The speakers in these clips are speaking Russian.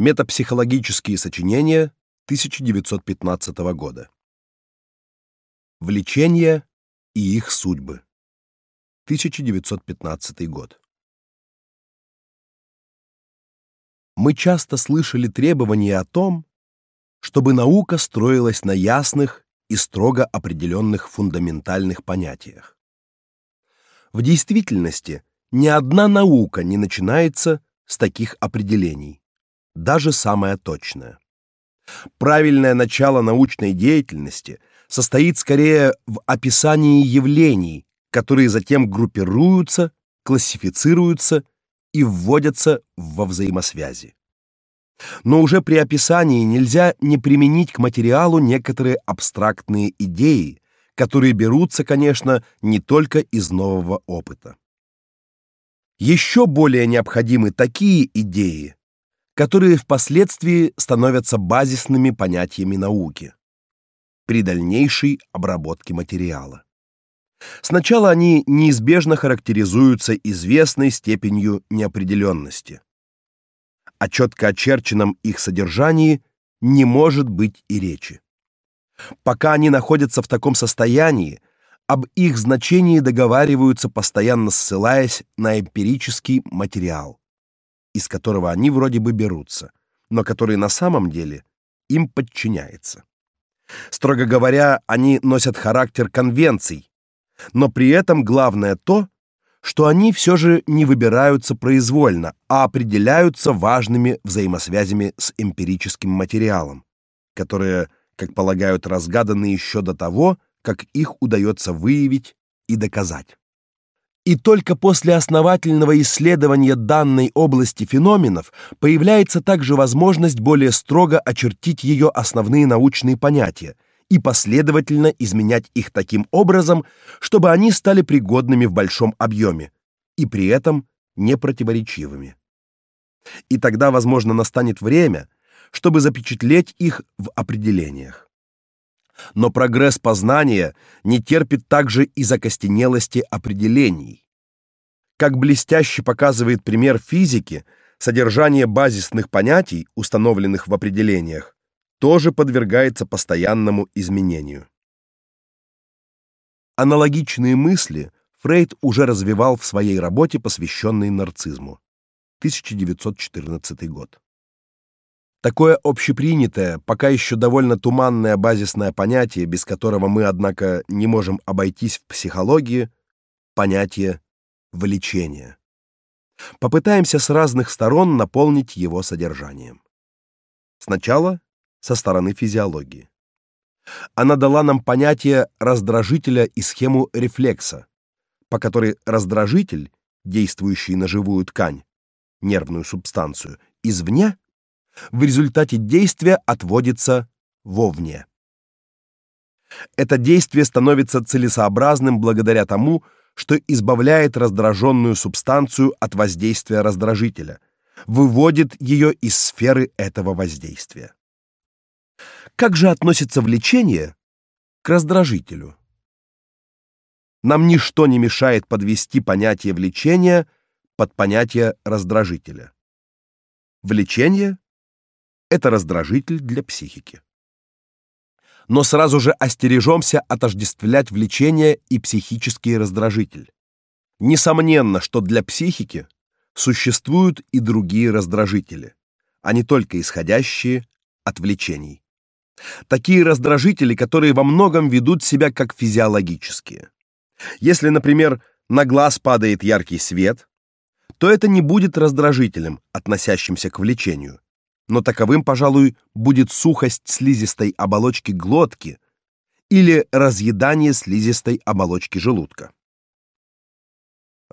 Метапсихологические сочинения 1915 года. Влечения и их судьбы. 1915 год. Мы часто слышали требования о том, чтобы наука строилась на ясных и строго определенных фундаментальных понятиях. В действительности ни одна наука не начинается с таких определений даже самое точное. Правильное начало научной деятельности состоит скорее в описании явлений, которые затем группируются, классифицируются и вводятся во взаимосвязи. Но уже при описании нельзя не применить к материалу некоторые абстрактные идеи, которые берутся, конечно, не только из нового опыта. Еще более необходимы такие идеи, которые впоследствии становятся базисными понятиями науки при дальнейшей обработке материала. Сначала они неизбежно характеризуются известной степенью неопределенности. О четко очерченном их содержании не может быть и речи. Пока они находятся в таком состоянии, об их значении договариваются, постоянно ссылаясь на эмпирический материал из которого они вроде бы берутся, но который на самом деле им подчиняется. Строго говоря, они носят характер конвенций, но при этом главное то, что они все же не выбираются произвольно, а определяются важными взаимосвязями с эмпирическим материалом, которые, как полагают, разгаданы еще до того, как их удается выявить и доказать. И только после основательного исследования данной области феноменов появляется также возможность более строго очертить ее основные научные понятия и последовательно изменять их таким образом, чтобы они стали пригодными в большом объеме и при этом не противоречивыми. И тогда, возможно, настанет время, чтобы запечатлеть их в определениях. Но прогресс познания не терпит также и закостенелости определений. Как блестяще показывает пример физики, содержание базисных понятий, установленных в определениях, тоже подвергается постоянному изменению. Аналогичные мысли Фрейд уже развивал в своей работе, посвященной нарциссу. 1914 год. Такое общепринятое, пока еще довольно туманное базисное понятие, без которого мы, однако, не можем обойтись в психологии, понятие влечения. Попытаемся с разных сторон наполнить его содержанием. Сначала со стороны физиологии. Она дала нам понятие раздражителя и схему рефлекса, по которой раздражитель, действующий на живую ткань, нервную субстанцию, извне в результате действия отводится вовне. Это действие становится целесообразным благодаря тому, что избавляет раздраженную субстанцию от воздействия раздражителя, выводит ее из сферы этого воздействия. Как же относится влечение к раздражителю? Нам ничто не мешает подвести понятие влечения под понятие раздражителя. Влечение это раздражитель для психики. Но сразу же остережемся отождествлять влечение и психический раздражитель. Несомненно, что для психики существуют и другие раздражители, а не только исходящие от влечений. Такие раздражители, которые во многом ведут себя как физиологические. Если, например, на глаз падает яркий свет, то это не будет раздражителем, относящимся к влечению, но таковым, пожалуй, будет сухость слизистой оболочки глотки или разъедание слизистой оболочки желудка.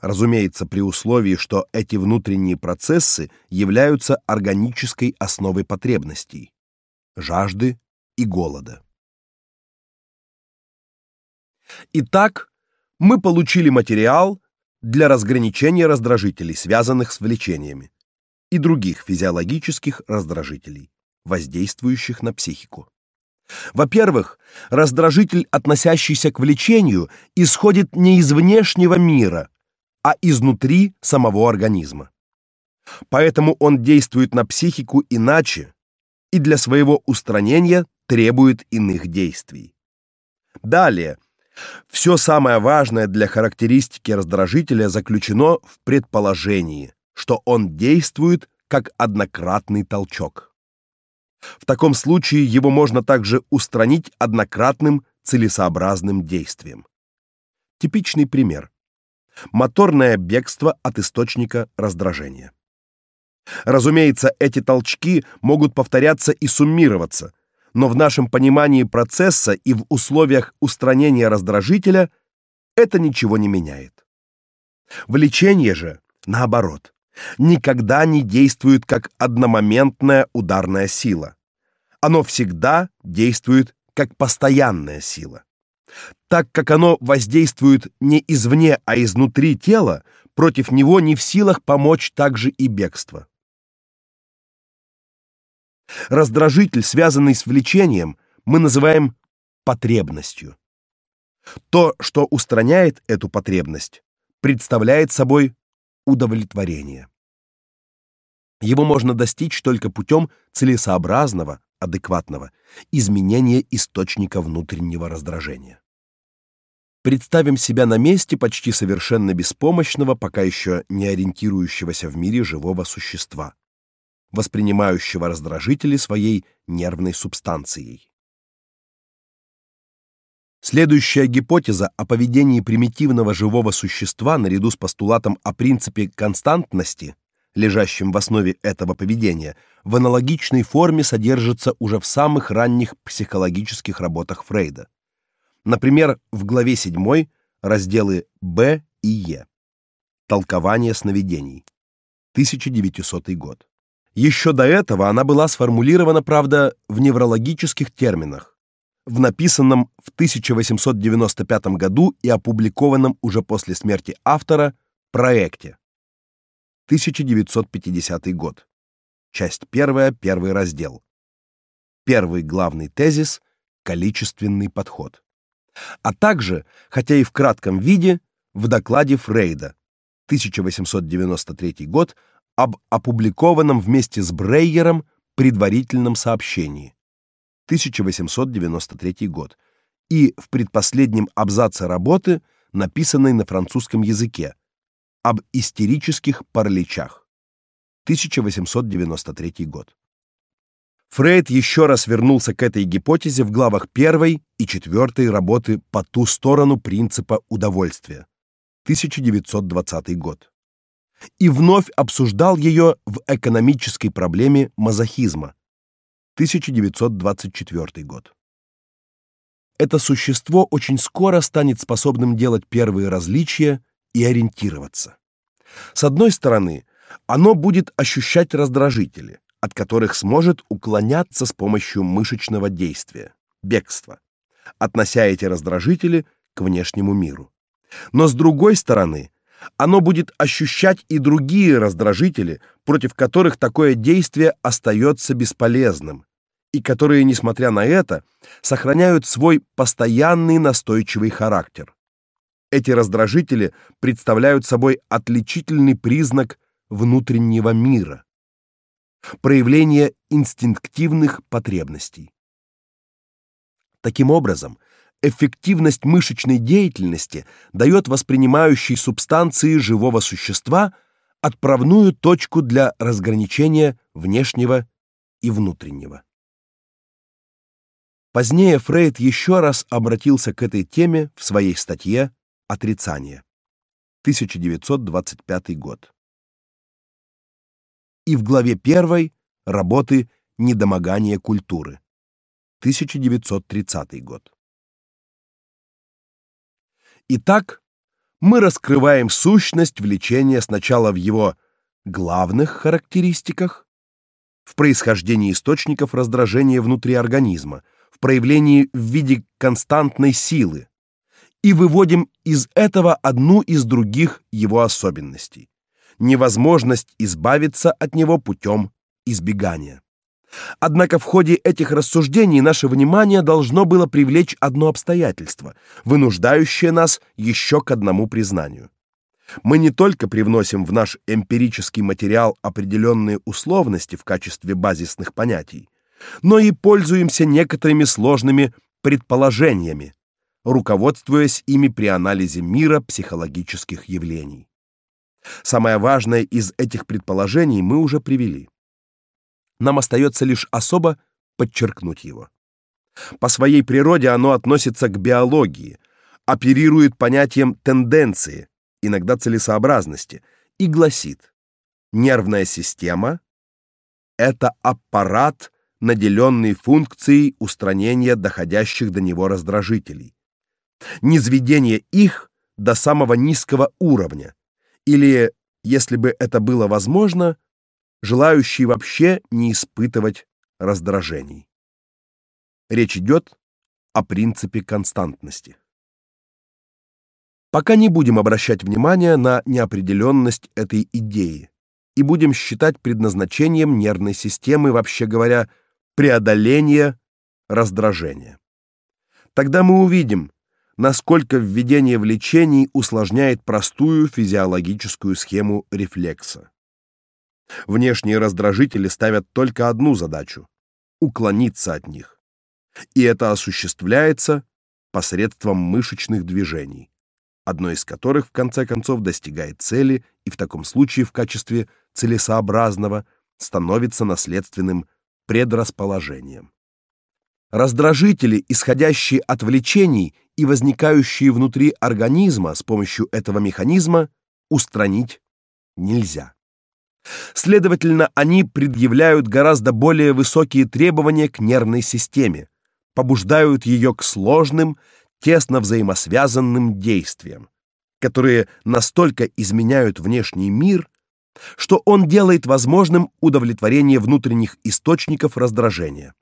Разумеется, при условии, что эти внутренние процессы являются органической основой потребностей, жажды и голода. Итак, мы получили материал для разграничения раздражителей, связанных с влечениями и других физиологических раздражителей, воздействующих на психику. Во-первых, раздражитель, относящийся к влечению, исходит не из внешнего мира, а изнутри самого организма. Поэтому он действует на психику иначе и для своего устранения требует иных действий. Далее, все самое важное для характеристики раздражителя заключено в предположении, что он действует как однократный толчок. В таком случае его можно также устранить однократным целесообразным действием. Типичный пример. Моторное бегство от источника раздражения. Разумеется, эти толчки могут повторяться и суммироваться, но в нашем понимании процесса и в условиях устранения раздражителя это ничего не меняет. Влечение же, наоборот, никогда не действует как одномоментная ударная сила. Оно всегда действует как постоянная сила. Так как оно воздействует не извне, а изнутри тела, против него не в силах помочь также и бегство. Раздражитель, связанный с влечением, мы называем потребностью. То, что устраняет эту потребность, представляет собой удовлетворение. Его можно достичь только путем целесообразного, адекватного изменения источника внутреннего раздражения. Представим себя на месте почти совершенно беспомощного, пока еще не ориентирующегося в мире живого существа воспринимающего раздражители своей нервной субстанцией. Следующая гипотеза о поведении примитивного живого существа наряду с постулатом о принципе константности, лежащем в основе этого поведения, в аналогичной форме содержится уже в самых ранних психологических работах Фрейда. Например, в главе 7, разделы Б и Е. Толкование сновидений. 1900 год. Еще до этого она была сформулирована, правда, в неврологических терминах, в написанном в 1895 году и опубликованном уже после смерти автора проекте. 1950 год. Часть первая, первый раздел. Первый главный тезис количественный подход. А также, хотя и в кратком виде, в докладе Фрейда 1893 год об опубликованном вместе с Брейером предварительном сообщении 1893 год и в предпоследнем абзаце работы, написанной на французском языке, об истерических параличах 1893 год. Фрейд еще раз вернулся к этой гипотезе в главах первой и четвертой работы по ту сторону принципа удовольствия 1920 год и вновь обсуждал ее в экономической проблеме мазохизма. 1924 год. Это существо очень скоро станет способным делать первые различия и ориентироваться. С одной стороны, оно будет ощущать раздражители, от которых сможет уклоняться с помощью мышечного действия бегства, относя эти раздражители к внешнему миру. Но с другой стороны, оно будет ощущать и другие раздражители, против которых такое действие остается бесполезным, и которые, несмотря на это, сохраняют свой постоянный настойчивый характер. Эти раздражители представляют собой отличительный признак внутреннего мира, проявление инстинктивных потребностей. Таким образом, эффективность мышечной деятельности дает воспринимающей субстанции живого существа отправную точку для разграничения внешнего и внутреннего. Позднее Фрейд еще раз обратился к этой теме в своей статье Отрицание. 1925 год. И в главе 1 работы Недомогание культуры. 1930 год. Итак, мы раскрываем сущность влечения сначала в его главных характеристиках, в происхождении источников раздражения внутри организма, в проявлении в виде константной силы, и выводим из этого одну из других его особенностей невозможность избавиться от него путем избегания. Однако в ходе этих рассуждений наше внимание должно было привлечь одно обстоятельство, вынуждающее нас еще к одному признанию. Мы не только привносим в наш эмпирический материал определенные условности в качестве базисных понятий, но и пользуемся некоторыми сложными предположениями, руководствуясь ими при анализе мира психологических явлений. Самое важное из этих предположений мы уже привели. Нам остается лишь особо подчеркнуть его. По своей природе оно относится к биологии, оперирует понятием тенденции, иногда целесообразности, и гласит: нервная система это аппарат, наделенный функцией устранения доходящих до него раздражителей. Низведение их до самого низкого уровня, или, если бы это было возможно, желающий вообще не испытывать раздражений. Речь идет о принципе константности. Пока не будем обращать внимания на неопределенность этой идеи и будем считать предназначением нервной системы, вообще говоря, преодоление раздражения. Тогда мы увидим, насколько введение влечений усложняет простую физиологическую схему рефлекса. Внешние раздражители ставят только одну задачу уклониться от них. И это осуществляется посредством мышечных движений, одно из которых в конце концов достигает цели и в таком случае в качестве целесообразного становится наследственным предрасположением. Раздражители, исходящие от влечений и возникающие внутри организма с помощью этого механизма, устранить нельзя. Следовательно, они предъявляют гораздо более высокие требования к нервной системе, побуждают ее к сложным, тесно взаимосвязанным действиям, которые настолько изменяют внешний мир, что он делает возможным удовлетворение внутренних источников раздражения.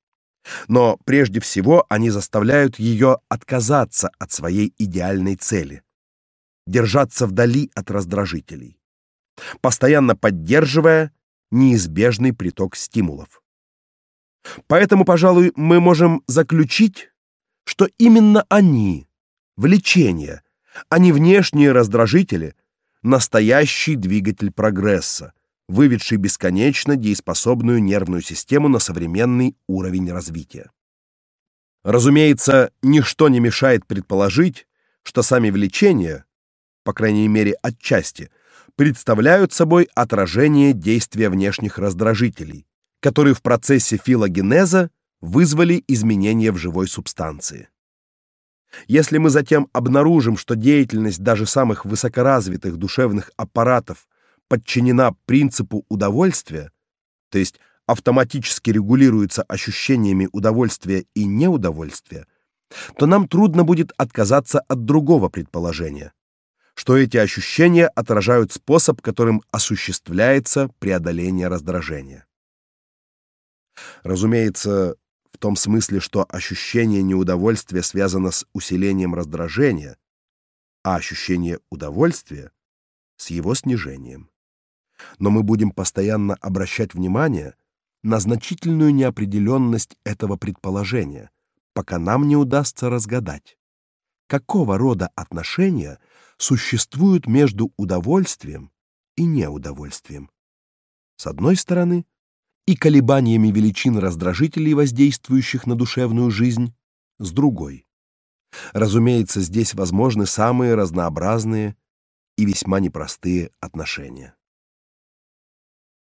Но прежде всего они заставляют ее отказаться от своей идеальной цели держаться вдали от раздражителей постоянно поддерживая неизбежный приток стимулов. Поэтому, пожалуй, мы можем заключить, что именно они, влечение, а не внешние раздражители, настоящий двигатель прогресса, выведший бесконечно дееспособную нервную систему на современный уровень развития. Разумеется, ничто не мешает предположить, что сами влечения, по крайней мере, отчасти, представляют собой отражение действия внешних раздражителей, которые в процессе филогенеза вызвали изменения в живой субстанции. Если мы затем обнаружим, что деятельность даже самых высокоразвитых душевных аппаратов подчинена принципу удовольствия, то есть автоматически регулируется ощущениями удовольствия и неудовольствия, то нам трудно будет отказаться от другого предположения, что эти ощущения отражают способ, которым осуществляется преодоление раздражения. Разумеется, в том смысле, что ощущение неудовольствия связано с усилением раздражения, а ощущение удовольствия с его снижением. Но мы будем постоянно обращать внимание на значительную неопределенность этого предположения, пока нам не удастся разгадать, какого рода отношения существуют между удовольствием и неудовольствием. С одной стороны, и колебаниями величин раздражителей, воздействующих на душевную жизнь, с другой. Разумеется, здесь возможны самые разнообразные и весьма непростые отношения.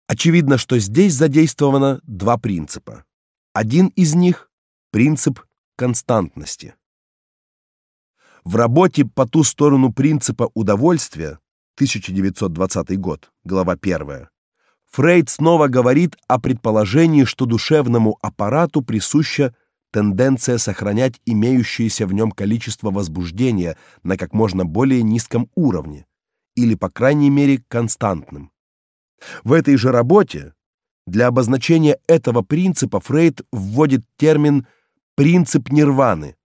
Очевидно, что здесь задействовано два принципа. Один из них принцип константности. В работе по ту сторону принципа удовольствия 1920 год, глава 1. Фрейд снова говорит о предположении, что душевному аппарату присуща тенденция сохранять имеющееся в нем количество возбуждения на как можно более низком уровне или по крайней мере константным. В этой же работе для обозначения этого принципа Фрейд вводит термин принцип нирваны.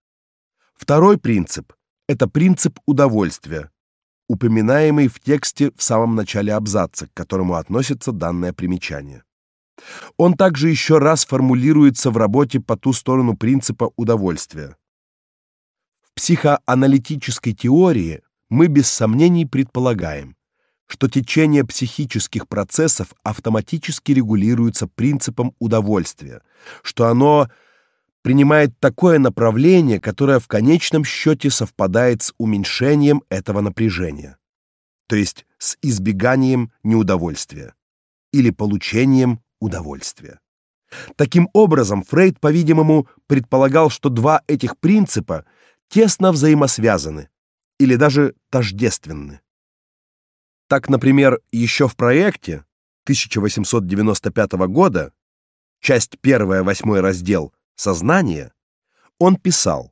Второй принцип это принцип удовольствия, упоминаемый в тексте в самом начале абзаца, к которому относится данное примечание. Он также еще раз формулируется в работе по ту сторону принципа удовольствия. В психоаналитической теории мы без сомнений предполагаем, что течение психических процессов автоматически регулируется принципом удовольствия, что оно принимает такое направление, которое в конечном счете совпадает с уменьшением этого напряжения, то есть с избеганием неудовольствия или получением удовольствия. Таким образом, Фрейд, по-видимому, предполагал, что два этих принципа тесно взаимосвязаны или даже тождественны. Так, например, еще в проекте 1895 года, часть 1, 8 раздел Сознание, он писал: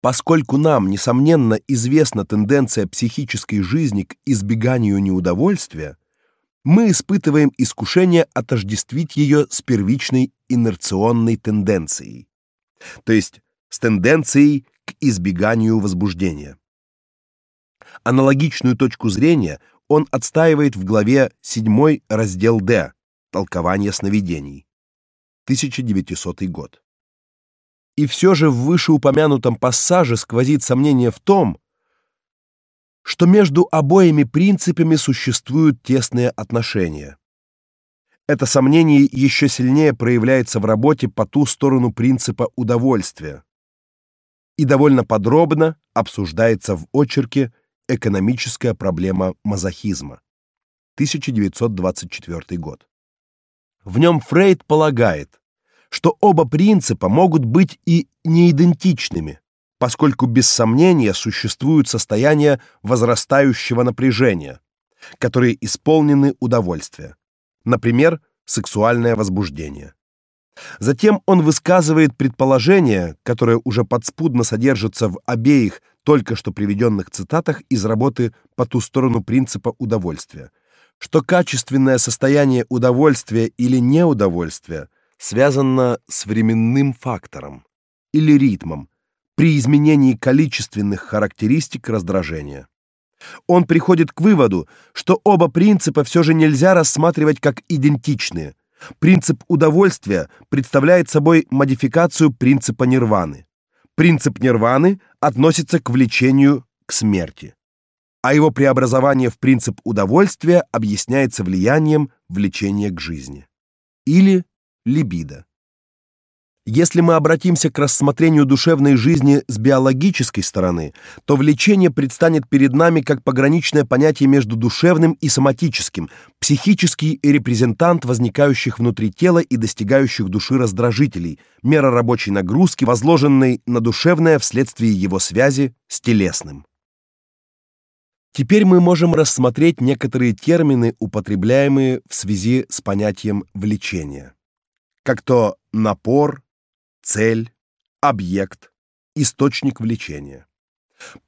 Поскольку нам несомненно известна тенденция психической жизни к избеганию неудовольствия, мы испытываем искушение отождествить ее с первичной инерционной тенденцией, то есть с тенденцией к избеганию возбуждения. Аналогичную точку зрения он отстаивает в главе 7 раздел Д Толкование сновидений. 1900 год. И все же в вышеупомянутом пассаже сквозит сомнение в том, что между обоими принципами существуют тесные отношения. Это сомнение еще сильнее проявляется в работе по ту сторону принципа удовольствия и довольно подробно обсуждается в очерке Экономическая проблема мазохизма. 1924 год. В нем Фрейд полагает, что оба принципа могут быть и неидентичными, поскольку без сомнения существуют состояния возрастающего напряжения, которые исполнены удовольствия. Например, сексуальное возбуждение. Затем он высказывает предположение, которое уже подспудно содержится в обеих только что приведенных цитатах из работы по ту сторону принципа удовольствия, что качественное состояние удовольствия или неудовольствия связано с временным фактором или ритмом, при изменении количественных характеристик раздражения. Он приходит к выводу, что оба принципа все же нельзя рассматривать как идентичные. Принцип удовольствия представляет собой модификацию принципа нирваны. Принцип нирваны относится к влечению к смерти, а его преобразование в принцип удовольствия объясняется влиянием влечения к жизни или либидо. Если мы обратимся к рассмотрению душевной жизни с биологической стороны, то влечение предстанет перед нами как пограничное понятие между душевным и соматическим, психический репрезентант возникающих внутри тела и достигающих души раздражителей, мера рабочей нагрузки, возложенной на душевное вследствие его связи с телесным. Теперь мы можем рассмотреть некоторые термины, употребляемые в связи с понятием влечения. Как то напор, цель, объект, источник влечения.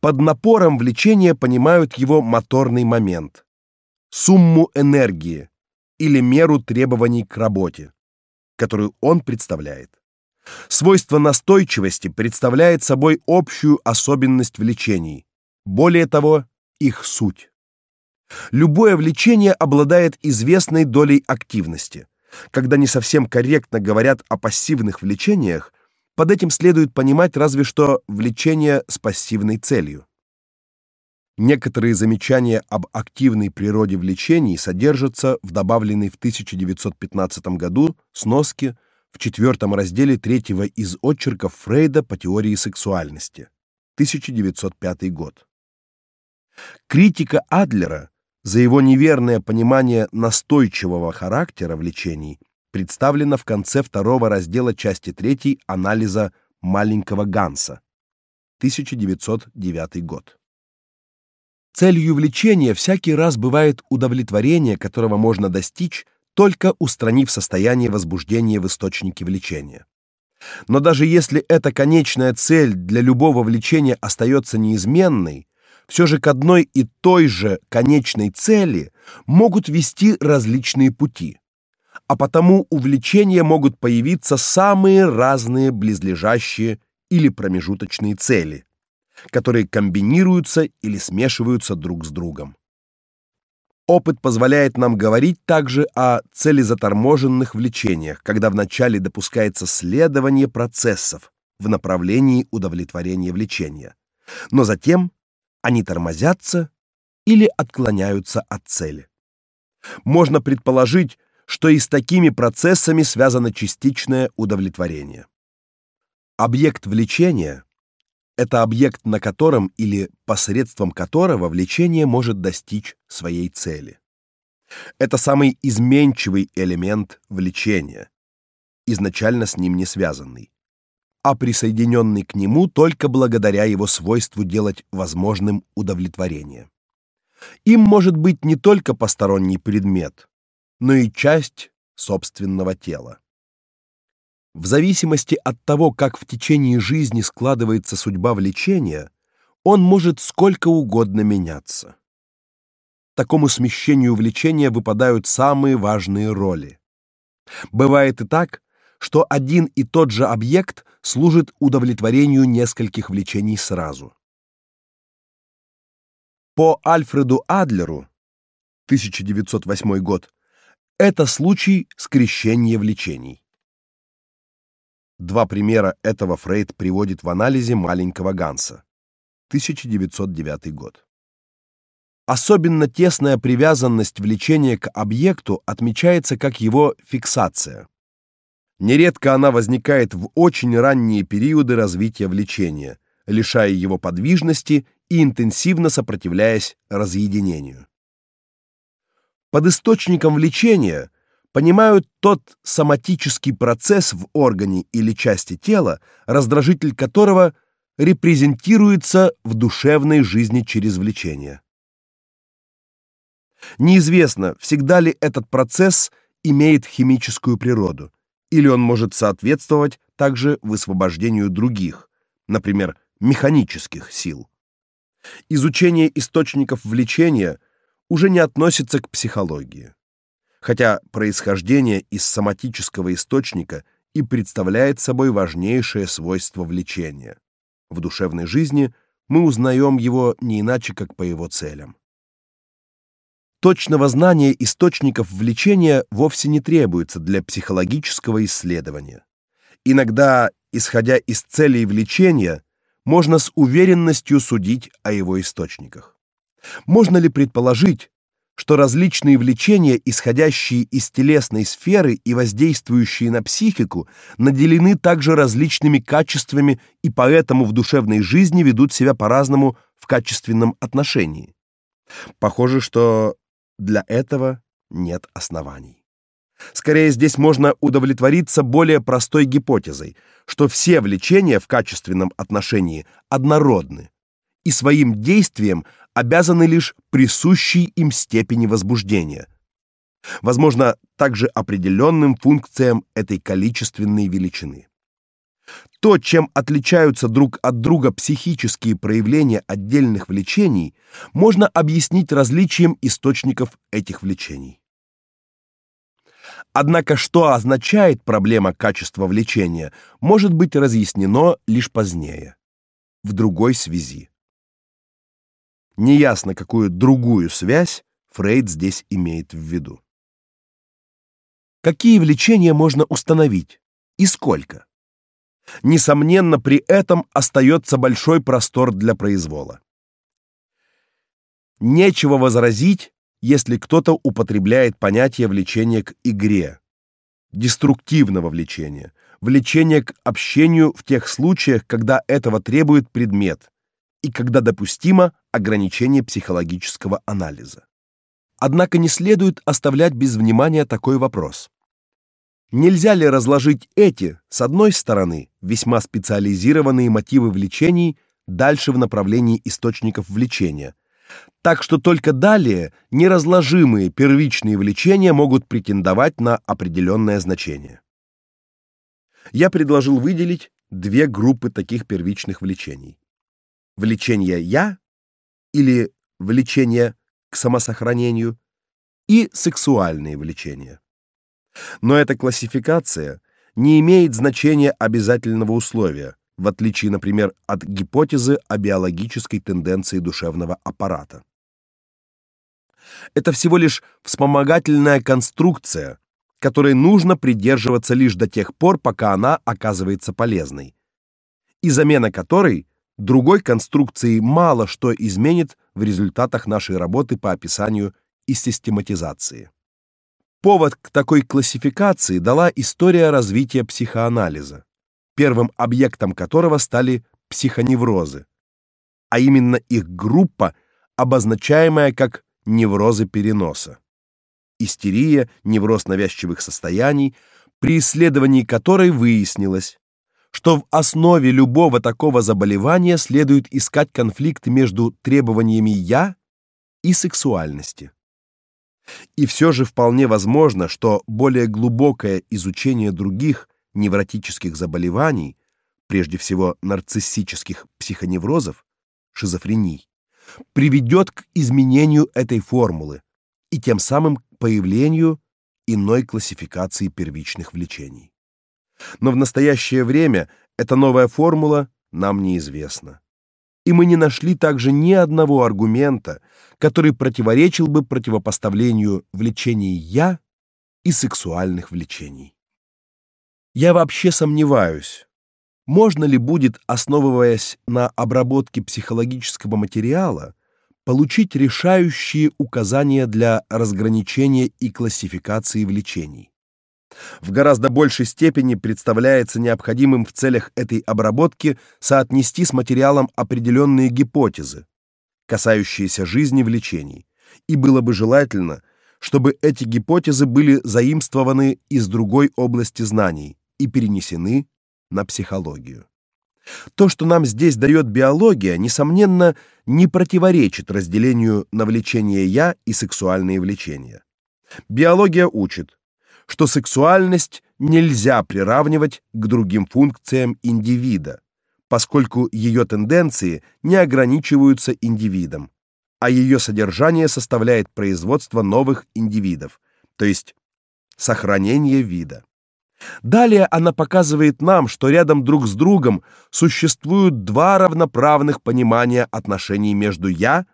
Под напором влечения понимают его моторный момент, сумму энергии или меру требований к работе, которую он представляет. Свойство настойчивости представляет собой общую особенность влечений, более того, их суть. Любое влечение обладает известной долей активности – когда не совсем корректно говорят о пассивных влечениях, под этим следует понимать разве что влечение с пассивной целью. Некоторые замечания об активной природе влечений содержатся в добавленной в 1915 году сноске в четвертом разделе третьего из очерков Фрейда по теории сексуальности. 1905 год. Критика Адлера за его неверное понимание настойчивого характера влечений представлено в конце второго раздела части третьей анализа маленького Ганса. 1909 год. Целью влечения всякий раз бывает удовлетворение, которого можно достичь только устранив состояние возбуждения в источнике влечения. Но даже если эта конечная цель для любого влечения остается неизменной, все же к одной и той же конечной цели могут вести различные пути. А потому у влечения могут появиться самые разные близлежащие или промежуточные цели, которые комбинируются или смешиваются друг с другом. Опыт позволяет нам говорить также о целезаторможенных влечениях, когда вначале допускается следование процессов в направлении удовлетворения влечения, но затем они тормозятся или отклоняются от цели. Можно предположить, что и с такими процессами связано частичное удовлетворение. Объект влечения это объект, на котором или посредством которого влечение может достичь своей цели. Это самый изменчивый элемент влечения, изначально с ним не связанный, а присоединенный к нему только благодаря его свойству делать возможным удовлетворение. Им может быть не только посторонний предмет, но и часть собственного тела. В зависимости от того, как в течение жизни складывается судьба влечения, он может сколько угодно меняться. Такому смещению влечения выпадают самые важные роли. Бывает и так, что один и тот же объект служит удовлетворению нескольких влечений сразу. По Альфреду Адлеру 1908 год это случай скрещения влечений. Два примера этого Фрейд приводит в анализе маленького Ганса. 1909 год. Особенно тесная привязанность влечения к объекту отмечается как его фиксация. Нередко она возникает в очень ранние периоды развития влечения, лишая его подвижности и интенсивно сопротивляясь разъединению. Под источником влечения понимают тот соматический процесс в органе или части тела, раздражитель которого репрезентируется в душевной жизни через влечение. Неизвестно, всегда ли этот процесс имеет химическую природу, или он может соответствовать также высвобождению других, например, механических сил. Изучение источников влечения уже не относится к психологии хотя происхождение из соматического источника и представляет собой важнейшее свойство влечения. В душевной жизни мы узнаем его не иначе, как по его целям. Точного знания источников влечения вовсе не требуется для психологического исследования. Иногда, исходя из целей влечения, можно с уверенностью судить о его источниках. Можно ли предположить, что различные влечения, исходящие из телесной сферы и воздействующие на психику, наделены также различными качествами и поэтому в душевной жизни ведут себя по-разному в качественном отношении. Похоже, что для этого нет оснований. Скорее здесь можно удовлетвориться более простой гипотезой, что все влечения в качественном отношении однородны и своим действием обязаны лишь присущей им степени возбуждения. Возможно, также определенным функциям этой количественной величины. То, чем отличаются друг от друга психические проявления отдельных влечений, можно объяснить различием источников этих влечений. Однако что означает проблема качества влечения, может быть разъяснено лишь позднее, в другой связи. Неясно, какую другую связь Фрейд здесь имеет в виду. Какие влечения можно установить и сколько? Несомненно, при этом остается большой простор для произвола. Нечего возразить, если кто-то употребляет понятие влечения к игре, деструктивного влечения, влечения к общению в тех случаях, когда этого требует предмет, и когда допустимо ограничение психологического анализа. Однако не следует оставлять без внимания такой вопрос. Нельзя ли разложить эти, с одной стороны, весьма специализированные мотивы влечений дальше в направлении источников влечения, так что только далее неразложимые первичные влечения могут претендовать на определенное значение. Я предложил выделить две группы таких первичных влечений влечение я или влечение к самосохранению и сексуальные влечения. Но эта классификация не имеет значения обязательного условия, в отличие, например, от гипотезы о биологической тенденции душевного аппарата. Это всего лишь вспомогательная конструкция, которой нужно придерживаться лишь до тех пор, пока она оказывается полезной, и замена которой другой конструкции мало что изменит в результатах нашей работы по описанию и систематизации. Повод к такой классификации дала история развития психоанализа, первым объектом которого стали психоневрозы, а именно их группа, обозначаемая как неврозы переноса. Истерия, невроз навязчивых состояний, при исследовании которой выяснилось, что в основе любого такого заболевания следует искать конфликт между требованиями я и сексуальности. И все же вполне возможно, что более глубокое изучение других невротических заболеваний, прежде всего нарциссических психоневрозов, шизофрений, приведет к изменению этой формулы и тем самым к появлению иной классификации первичных влечений. Но в настоящее время эта новая формула нам неизвестна. И мы не нашли также ни одного аргумента, который противоречил бы противопоставлению влечений я и сексуальных влечений. Я вообще сомневаюсь, можно ли будет, основываясь на обработке психологического материала, получить решающие указания для разграничения и классификации влечений. В гораздо большей степени представляется необходимым в целях этой обработки соотнести с материалом определенные гипотезы, касающиеся жизни влечений, и было бы желательно, чтобы эти гипотезы были заимствованы из другой области знаний и перенесены на психологию. То, что нам здесь дает биология, несомненно, не противоречит разделению на влечение я и сексуальные влечения. Биология учит, что сексуальность нельзя приравнивать к другим функциям индивида, поскольку ее тенденции не ограничиваются индивидом, а ее содержание составляет производство новых индивидов, то есть сохранение вида. Далее она показывает нам, что рядом друг с другом существуют два равноправных понимания отношений между я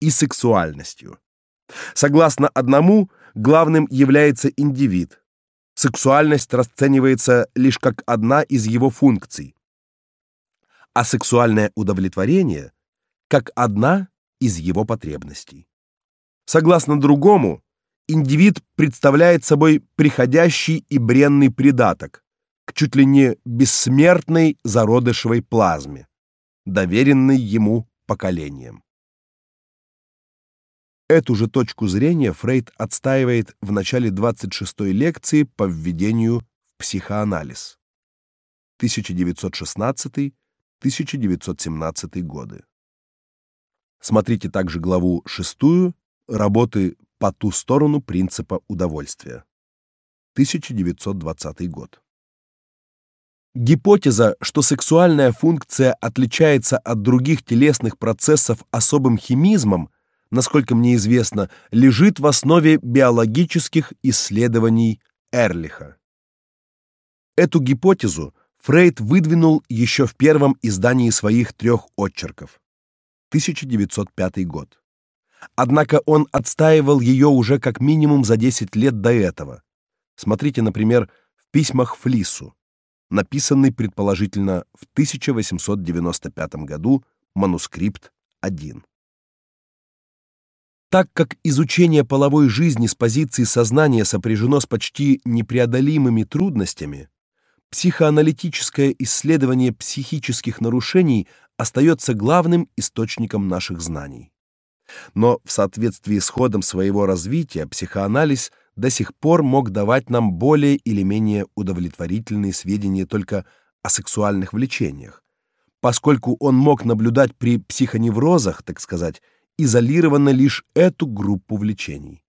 и сексуальностью. Согласно одному, главным является индивид. Сексуальность расценивается лишь как одна из его функций, а сексуальное удовлетворение как одна из его потребностей. Согласно другому, индивид представляет собой приходящий и бренный придаток к чуть ли не бессмертной зародышевой плазме, доверенной ему поколением. Эту же точку зрения Фрейд отстаивает в начале 26-й лекции по введению в психоанализ. 1916-1917 годы. Смотрите также главу 6 работы по ту сторону принципа удовольствия. 1920 год. Гипотеза, что сексуальная функция отличается от других телесных процессов особым химизмом, насколько мне известно, лежит в основе биологических исследований Эрлиха. Эту гипотезу Фрейд выдвинул еще в первом издании своих трех очерков. 1905 год. Однако он отстаивал ее уже как минимум за 10 лет до этого. Смотрите, например, в письмах Флису, написанный предположительно в 1895 году, манускрипт 1. Так как изучение половой жизни с позиции сознания сопряжено с почти непреодолимыми трудностями, психоаналитическое исследование психических нарушений остается главным источником наших знаний. Но в соответствии с ходом своего развития психоанализ до сих пор мог давать нам более или менее удовлетворительные сведения только о сексуальных влечениях, поскольку он мог наблюдать при психоневрозах, так сказать, изолированно лишь эту группу влечений.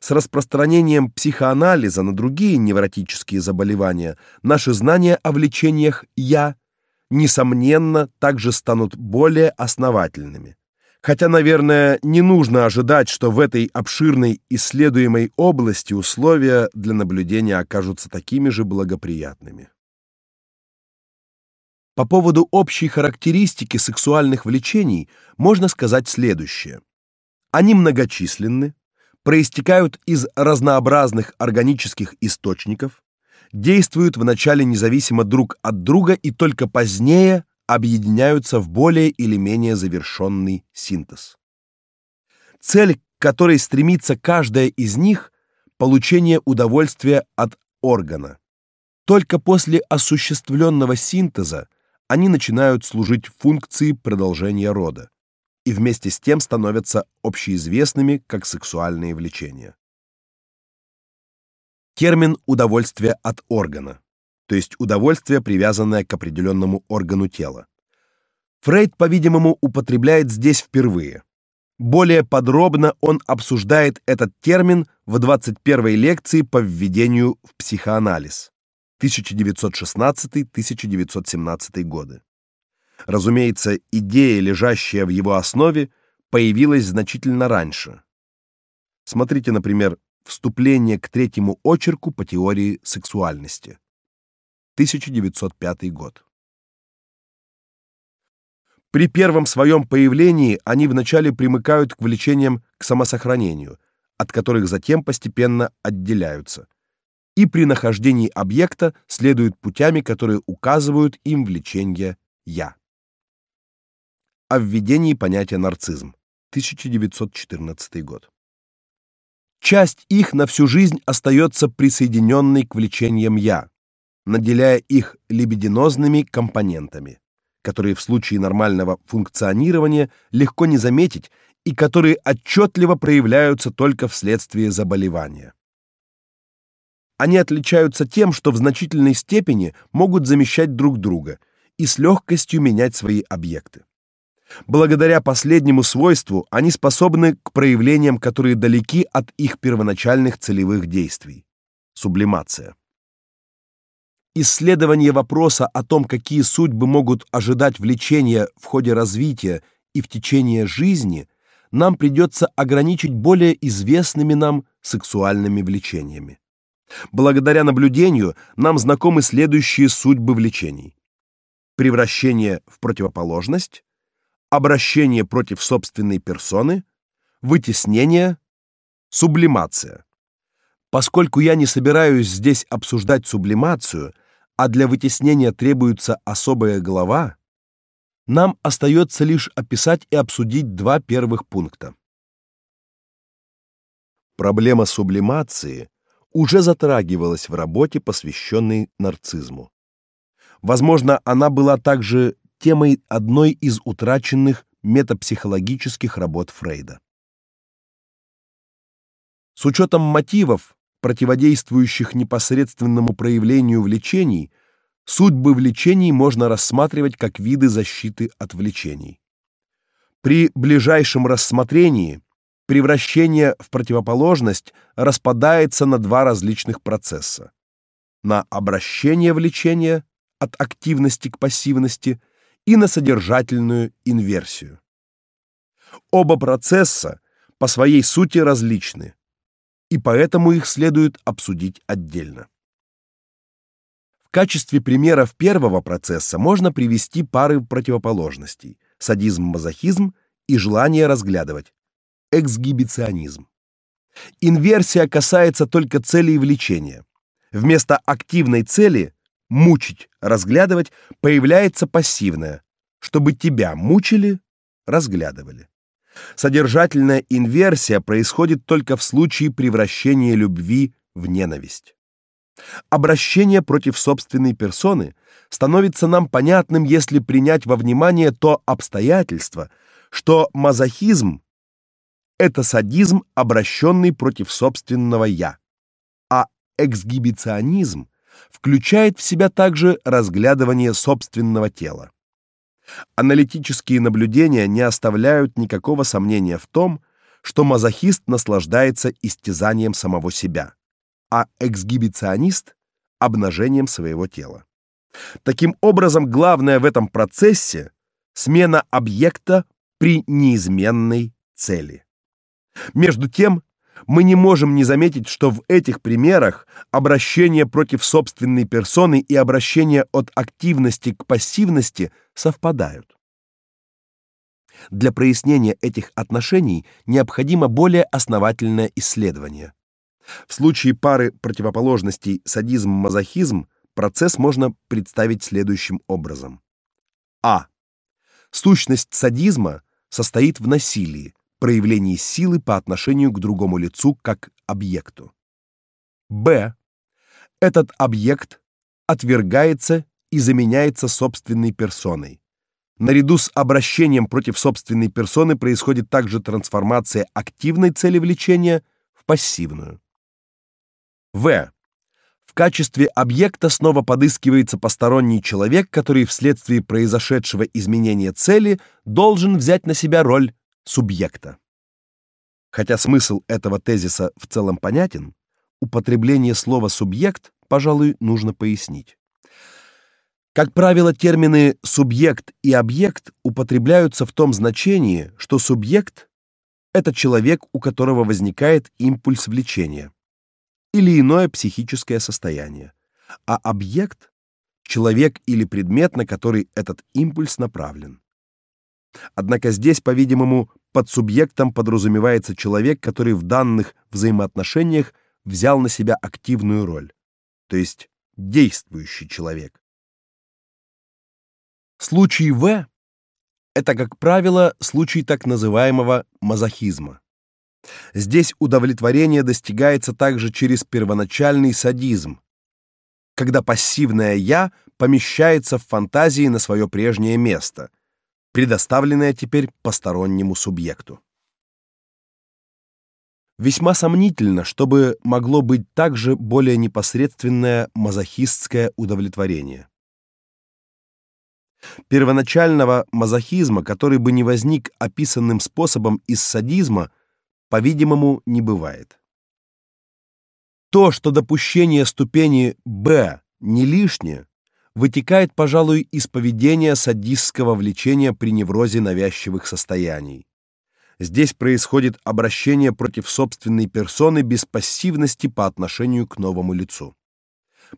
С распространением психоанализа на другие невротические заболевания наши знания о влечениях я несомненно также станут более основательными. Хотя, наверное, не нужно ожидать, что в этой обширной исследуемой области условия для наблюдения окажутся такими же благоприятными. По поводу общей характеристики сексуальных влечений можно сказать следующее. Они многочисленны, проистекают из разнообразных органических источников, действуют вначале независимо друг от друга и только позднее объединяются в более или менее завершенный синтез. Цель, к которой стремится каждая из них получение удовольствия от органа. Только после осуществленного синтеза они начинают служить функции продолжения рода и вместе с тем становятся общеизвестными как сексуальные влечения. Термин удовольствие от органа, то есть удовольствие, привязанное к определенному органу тела. Фрейд, по-видимому, употребляет здесь впервые. Более подробно он обсуждает этот термин в 21-й лекции по введению в психоанализ 1916-1917 годы. Разумеется, идея, лежащая в его основе, появилась значительно раньше. Смотрите, например, Вступление к третьему очерку по теории сексуальности. 1905 год. При первом своем появлении они вначале примыкают к влечениям к самосохранению, от которых затем постепенно отделяются. И при нахождении объекта следуют путями, которые указывают им влечение я. О введении понятия нарциссизм. 1914 год. Часть их на всю жизнь остается присоединенной к влечениям я, наделяя их либидинозными компонентами которые в случае нормального функционирования легко не заметить и которые отчетливо проявляются только вследствие заболевания. Они отличаются тем, что в значительной степени могут замещать друг друга и с легкостью менять свои объекты. Благодаря последнему свойству они способны к проявлениям, которые далеки от их первоначальных целевых действий. Сублимация. Исследование вопроса о том, какие судьбы могут ожидать влечения в ходе развития и в течение жизни, нам придется ограничить более известными нам сексуальными влечениями. Благодаря наблюдению нам знакомы следующие судьбы влечений: превращение в противоположность, обращение против собственной персоны, вытеснение, сублимация. Поскольку я не собираюсь здесь обсуждать сублимацию, а для вытеснения требуется особая глава, нам остается лишь описать и обсудить два первых пункта. Проблема сублимации уже затрагивалась в работе, посвященной нарциссизму. Возможно, она была также темой одной из утраченных метапсихологических работ Фрейда. С учетом мотивов, противодействующих непосредственному проявлению влечений, судьбы влечений можно рассматривать как виды защиты от влечений. При ближайшем рассмотрении превращение в противоположность распадается на два различных процесса: на обращение влечения от активности к пассивности и на содержательную инверсию. Оба процесса по своей сути различны, и поэтому их следует обсудить отдельно. В качестве примеров первого процесса можно привести пары противоположностей: садизм-мазохизм и желание разглядывать эксгибиционизм. Инверсия касается только целей влечения. Вместо активной цели мучить, разглядывать появляется пассивная, чтобы тебя мучили, разглядывали. Содержательная инверсия происходит только в случае превращения любви в ненависть. Обращение против собственной персоны становится нам понятным, если принять во внимание то обстоятельство, что мазохизм это садизм, обращенный против собственного я, а эксгибиционизм включает в себя также разглядывание собственного тела. Аналитические наблюдения не оставляют никакого сомнения в том, что мазохист наслаждается истязанием самого себя, а эксгибиционист обнажением своего тела. Таким образом, главное в этом процессе смена объекта при неизменной цели. Между тем, мы не можем не заметить, что в этих примерах обращение против собственной персоны и обращение от активности к пассивности совпадают. Для прояснения этих отношений необходимо более основательное исследование. В случае пары противоположностей садизм-мазохизм процесс можно представить следующим образом. А. Сущность садизма состоит в насилии, проявлении силы по отношению к другому лицу как объекту. Б. Этот объект отвергается и заменяется собственной персоной. Наряду с обращением против собственной персоны происходит также трансформация активной цели влечения в пассивную. В. В качестве объекта снова подыскивается посторонний человек, который вследствие произошедшего изменения цели должен взять на себя роль субъекта. Хотя смысл этого тезиса в целом понятен, употребление слова субъект, пожалуй, нужно пояснить. Как правило, термины субъект и объект употребляются в том значении, что субъект это человек, у которого возникает импульс влечения или иное психическое состояние, а объект человек или предмет, на который этот импульс направлен. Однако здесь, по-видимому, под субъектом подразумевается человек, который в данных взаимоотношениях взял на себя активную роль, то есть действующий человек. Случай В это, как правило, случай так называемого мазохизма. Здесь удовлетворение достигается также через первоначальный садизм, когда пассивное я помещается в фантазии на свое прежнее место, предоставленное теперь постороннему субъекту. Весьма сомнительно, чтобы могло быть также более непосредственное мазохистское удовлетворение. Первоначального мазохизма, который бы не возник описанным способом из садизма, по-видимому, не бывает. То, что допущение ступени Б не лишнее, вытекает, пожалуй, из поведения садистского влечения при неврозе навязчивых состояний. Здесь происходит обращение против собственной персоны без пассивности по отношению к новому лицу.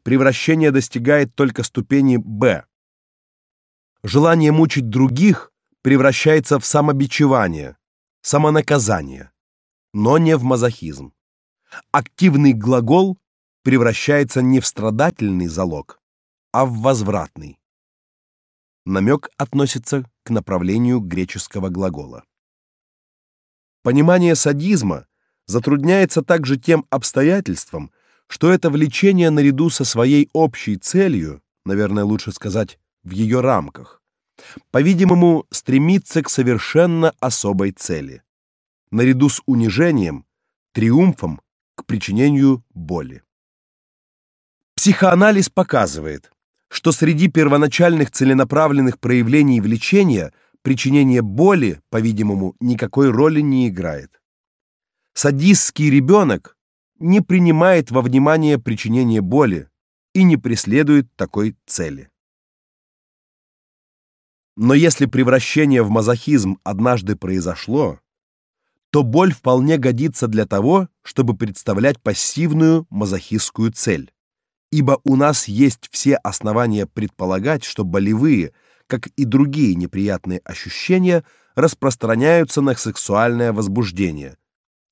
Превращение достигает только ступени Б, Желание мучить других превращается в самобичевание, самонаказание, но не в мазохизм. Активный глагол превращается не в страдательный залог, а в возвратный. Намек относится к направлению греческого глагола. Понимание садизма затрудняется также тем обстоятельством, что это влечение наряду со своей общей целью, наверное, лучше сказать, в ее рамках, по-видимому, стремится к совершенно особой цели. Наряду с унижением, триумфом к причинению боли. Психоанализ показывает, что среди первоначальных целенаправленных проявлений влечения причинение боли, по-видимому, никакой роли не играет. Садистский ребенок не принимает во внимание причинение боли и не преследует такой цели. Но если превращение в мазохизм однажды произошло, то боль вполне годится для того, чтобы представлять пассивную мазохистскую цель. Ибо у нас есть все основания предполагать, что болевые, как и другие неприятные ощущения, распространяются на сексуальное возбуждение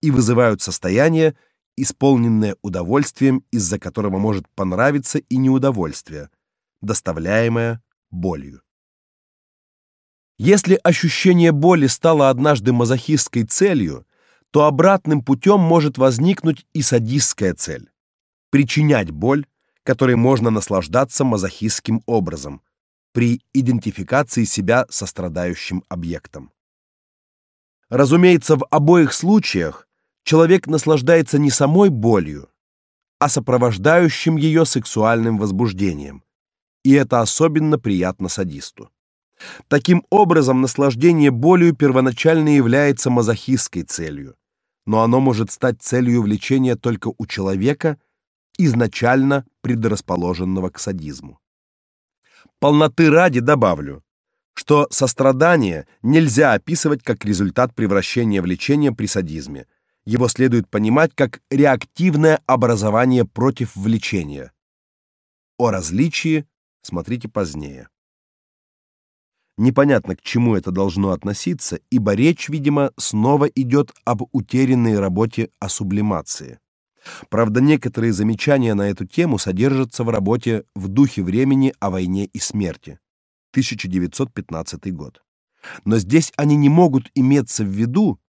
и вызывают состояние, исполненное удовольствием, из-за которого может понравиться и неудовольствие, доставляемое болью. Если ощущение боли стало однажды мазохистской целью, то обратным путем может возникнуть и садистская цель причинять боль, которой можно наслаждаться мазохистским образом при идентификации себя со страдающим объектом. Разумеется, в обоих случаях человек наслаждается не самой болью, а сопровождающим ее сексуальным возбуждением. И это особенно приятно садисту. Таким образом, наслаждение болью первоначально является мазохистской целью, но оно может стать целью влечения только у человека, изначально предрасположенного к садизму. Полноты ради добавлю, что сострадание нельзя описывать как результат превращения влечения при садизме. Его следует понимать как реактивное образование против влечения. О различии смотрите позднее. Непонятно, к чему это должно относиться, ибо речь, видимо, снова идет об утерянной работе о сублимации. Правда, некоторые замечания на эту тему содержатся в работе В духе времени о войне и смерти. 1915 год. Но здесь они не могут иметься в виду,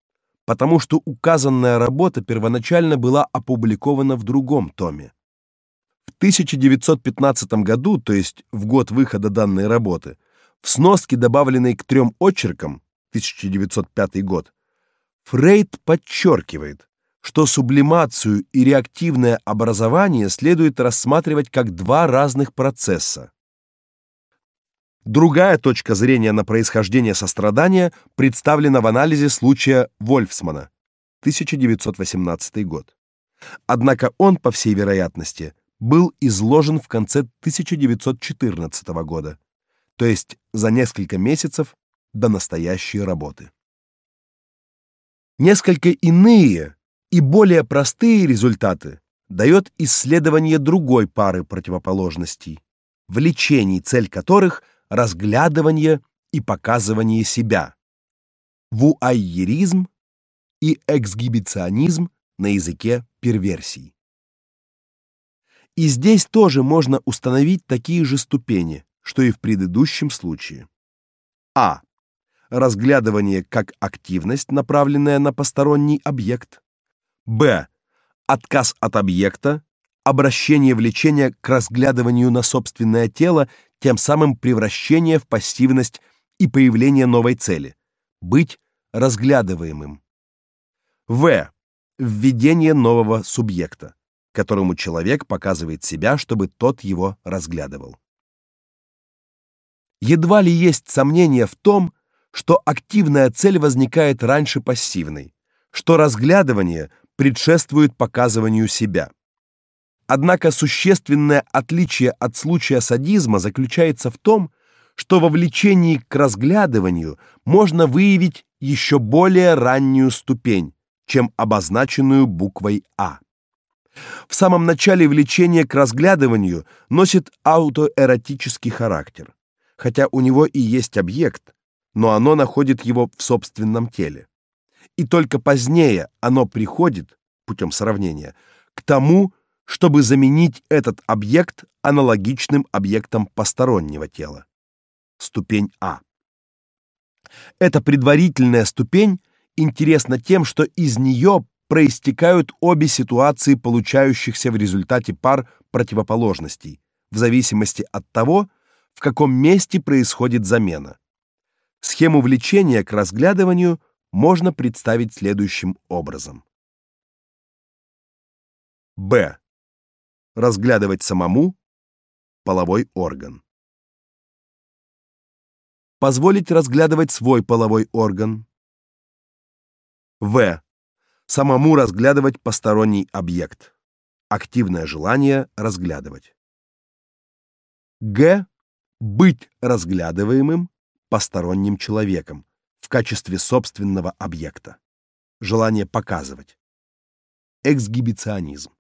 потому что указанная работа первоначально была опубликована в другом томе. В 1915 году, то есть в год выхода данной работы, в сноске, добавленной к трем очеркам 1905 год, Фрейд подчеркивает, что сублимацию и реактивное образование следует рассматривать как два разных процесса. Другая точка зрения на происхождение сострадания представлена в анализе случая Вольфсмана, 1918 год. Однако он, по всей вероятности, был изложен в конце 1914 года, то есть за несколько месяцев до настоящей работы. Несколько иные и более простые результаты дает исследование другой пары противоположностей, влечений, цель которых разглядывание и показывание себя. Вуайеризм и эксгибиционизм на языке перверсий. И здесь тоже можно установить такие же ступени, что и в предыдущем случае. А. Разглядывание как активность, направленная на посторонний объект. Б. Отказ от объекта, обращение влечения к разглядыванию на собственное тело, тем самым превращение в пассивность и появление новой цели быть разглядываемым. В. Введение нового субъекта которому человек показывает себя, чтобы тот его разглядывал. Едва ли есть сомнение в том, что активная цель возникает раньше пассивной, что разглядывание предшествует показыванию себя. Однако существенное отличие от случая садизма заключается в том, что во влечении к разглядыванию можно выявить еще более раннюю ступень, чем обозначенную буквой А. В самом начале влечение к разглядыванию носит аутоэротический характер, хотя у него и есть объект, но оно находит его в собственном теле. И только позднее оно приходит путем сравнения к тому, чтобы заменить этот объект аналогичным объектом постороннего тела. Ступень А. Эта предварительная ступень интересна тем, что из нее проистекают обе ситуации получающихся в результате пар противоположностей, в зависимости от того, в каком месте происходит замена. Схему влечения к разглядыванию можно представить следующим образом. Б. Разглядывать самому половой орган. Позволить разглядывать свой половой орган. В самому разглядывать посторонний объект. Активное желание разглядывать. Г. Быть разглядываемым посторонним человеком в качестве собственного объекта. Желание показывать. Эксгибиционизм.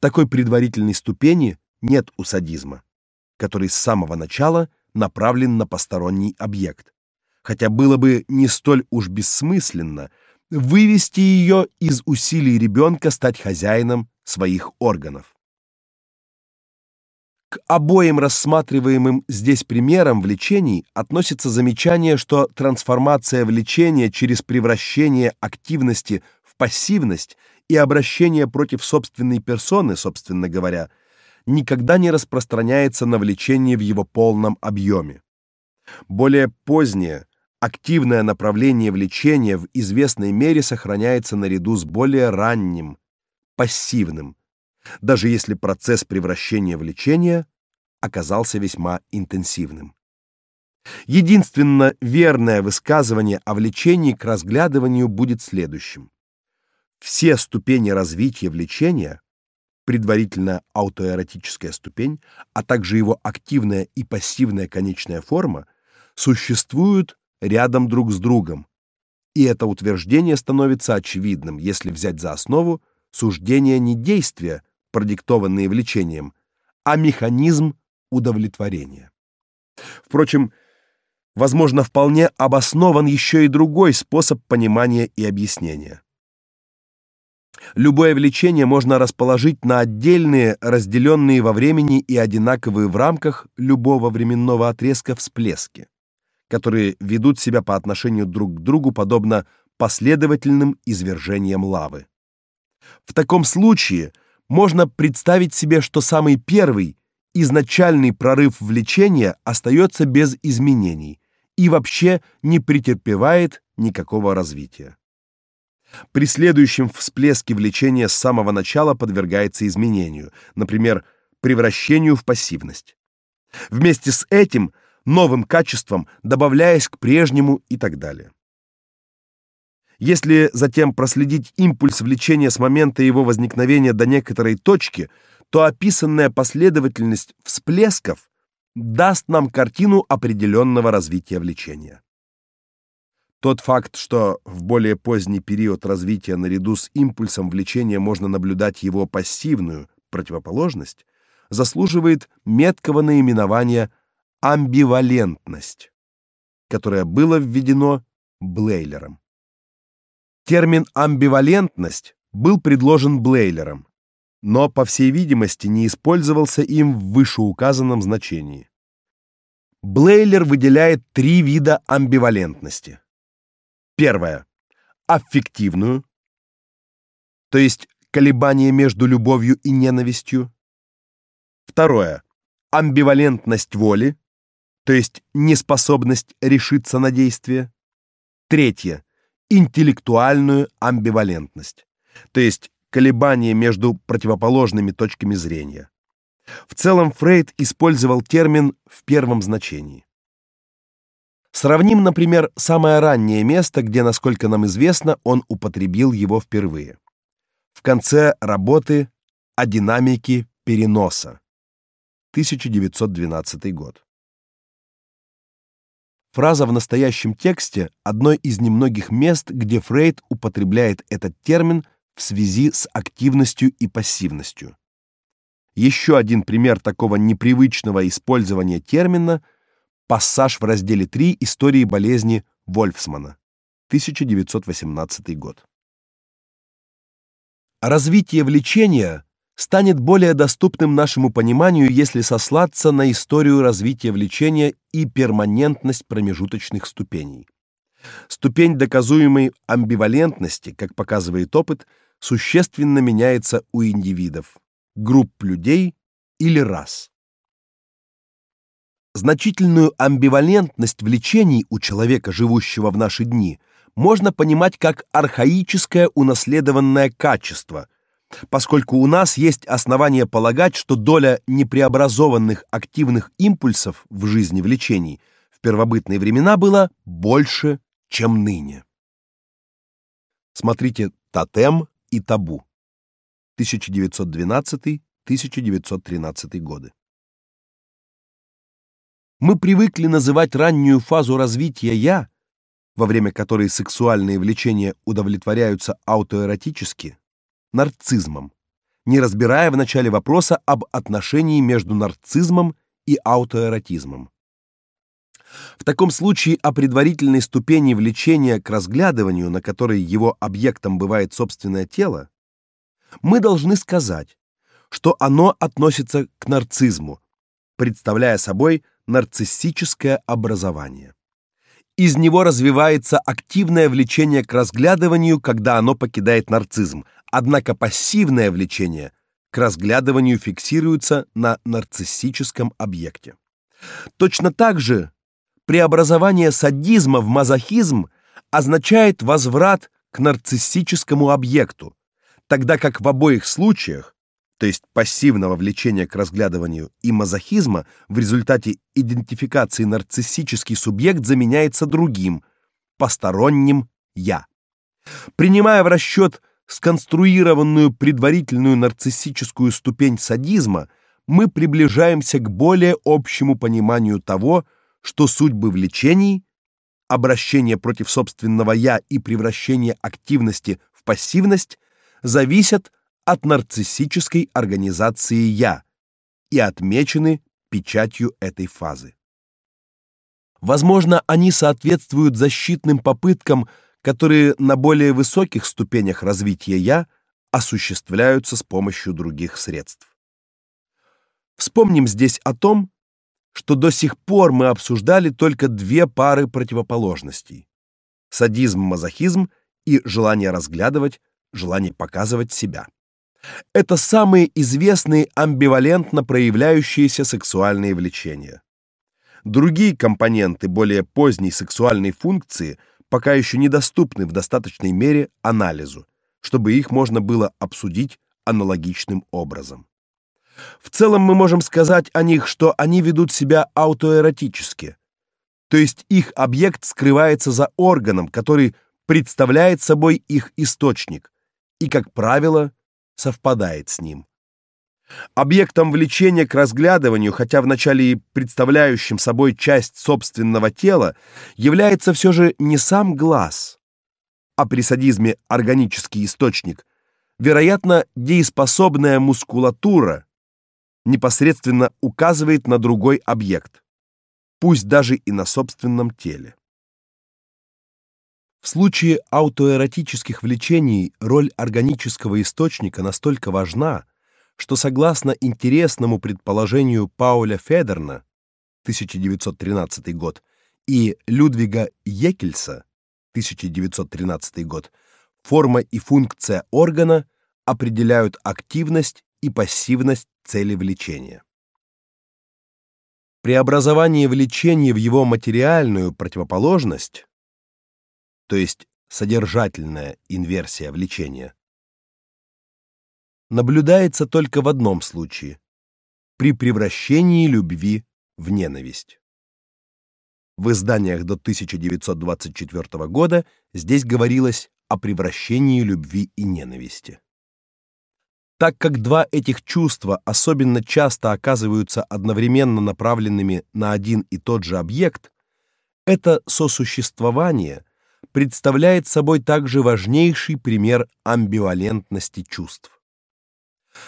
Такой предварительной ступени нет у садизма, который с самого начала направлен на посторонний объект. Хотя было бы не столь уж бессмысленно вывести ее из усилий ребенка стать хозяином своих органов. К обоим рассматриваемым здесь примерам влечений относится замечание, что трансформация влечения через превращение активности в пассивность и обращение против собственной персоны, собственно говоря, никогда не распространяется на влечение в его полном объеме. Более позднее активное направление влечения в известной мере сохраняется наряду с более ранним, пассивным, даже если процесс превращения влечения оказался весьма интенсивным. Единственно верное высказывание о влечении к разглядыванию будет следующим. Все ступени развития влечения, предварительная аутоэротическая ступень, а также его активная и пассивная конечная форма, существуют рядом друг с другом. И это утверждение становится очевидным, если взять за основу суждение не действия, продиктованные влечением, а механизм удовлетворения. Впрочем, возможно, вполне обоснован еще и другой способ понимания и объяснения. Любое влечение можно расположить на отдельные, разделенные во времени и одинаковые в рамках любого временного отрезка всплески, которые ведут себя по отношению друг к другу подобно последовательным извержениям лавы. В таком случае можно представить себе, что самый первый изначальный прорыв влечения остается без изменений и вообще не претерпевает никакого развития. При следующем всплеске влечения с самого начала подвергается изменению, например, превращению в пассивность. Вместе с этим новым качеством добавляясь к прежнему и так далее. Если затем проследить импульс влечения с момента его возникновения до некоторой точки, то описанная последовательность всплесков даст нам картину определенного развития влечения. Тот факт, что в более поздний период развития наряду с импульсом влечения можно наблюдать его пассивную противоположность, заслуживает меткого наименования амбивалентность, которое было введено Блейлером. Термин амбивалентность был предложен Блейлером, но по всей видимости не использовался им в вышеуказанном значении. Блейлер выделяет три вида амбивалентности. Первое аффективную, то есть колебание между любовью и ненавистью. Второе амбивалентность воли, то есть неспособность решиться на действие. Третье интеллектуальную амбивалентность, то есть колебание между противоположными точками зрения. В целом Фрейд использовал термин в первом значении. Сравним, например, самое раннее место, где, насколько нам известно, он употребил его впервые. В конце работы о динамике переноса. 1912 год. Фраза в настоящем тексте одно из немногих мест, где Фрейд употребляет этот термин в связи с активностью и пассивностью. Еще один пример такого непривычного использования термина пассаж в разделе 3 Истории болезни Вольфсмана, 1918 год. Развитие влечения станет более доступным нашему пониманию, если сослаться на историю развития влечения и перманентность промежуточных ступеней. Ступень доказуемой амбивалентности, как показывает опыт, существенно меняется у индивидов, групп людей или рас. Значительную амбивалентность влечений у человека, живущего в наши дни, можно понимать как архаическое унаследованное качество, поскольку у нас есть основания полагать, что доля непреобразованных активных импульсов в жизни влечений в первобытные времена была больше, чем ныне. Смотрите «Тотем и табу» 1912-1913 годы. Мы привыкли называть раннюю фазу развития я, во время которой сексуальные влечения удовлетворяются аутоэротически, нарциссмом, не разбирая в начале вопроса об отношении между нарциссмом и аутоэротизмом. В таком случае о предварительной ступени влечения к разглядыванию, на которой его объектом бывает собственное тело, мы должны сказать, что оно относится к нарциссму, представляя собой нарциссическое образование. Из него развивается активное влечение к разглядыванию, когда оно покидает нарциссм, однако пассивное влечение к разглядыванию фиксируется на нарциссическом объекте. Точно так же преобразование садизма в мазохизм означает возврат к нарциссическому объекту, тогда как в обоих случаях то есть пассивного влечения к разглядыванию и мазохизма, в результате идентификации нарциссический субъект заменяется другим, посторонним я. Принимая в расчет сконструированную предварительную нарциссическую ступень садизма, мы приближаемся к более общему пониманию того, что судьбы влечений, обращение против собственного я и превращение активности в пассивность зависят от нарциссической организации я и отмечены печатью этой фазы. Возможно, они соответствуют защитным попыткам, которые на более высоких ступенях развития я осуществляются с помощью других средств. Вспомним здесь о том, что до сих пор мы обсуждали только две пары противоположностей: садизм-мазохизм и желание разглядывать, желание показывать себя. Это самые известные амбивалентно проявляющиеся сексуальные влечения. Другие компоненты более поздней сексуальной функции пока еще недоступны в достаточной мере анализу, чтобы их можно было обсудить аналогичным образом. В целом мы можем сказать о них, что они ведут себя аутоэротически. То есть их объект скрывается за органом, который представляет собой их источник и, как правило, совпадает с ним. Объектом влечения к разглядыванию, хотя вначале и представляющим собой часть собственного тела, является все же не сам глаз, а при садизме органический источник, вероятно, дееспособная мускулатура непосредственно указывает на другой объект, пусть даже и на собственном теле. В случае аутоэротических влечений роль органического источника настолько важна, что согласно интересному предположению Пауля Федерна 1913 год и Людвига Екельса 1913 год, форма и функция органа определяют активность и пассивность цели влечения. Преобразование влечения в его материальную противоположность то есть содержательная инверсия влечения, наблюдается только в одном случае при превращении любви в ненависть. В изданиях до 1924 года здесь говорилось о превращении любви и ненависти. Так как два этих чувства особенно часто оказываются одновременно направленными на один и тот же объект, это сосуществование представляет собой также важнейший пример амбивалентности чувств.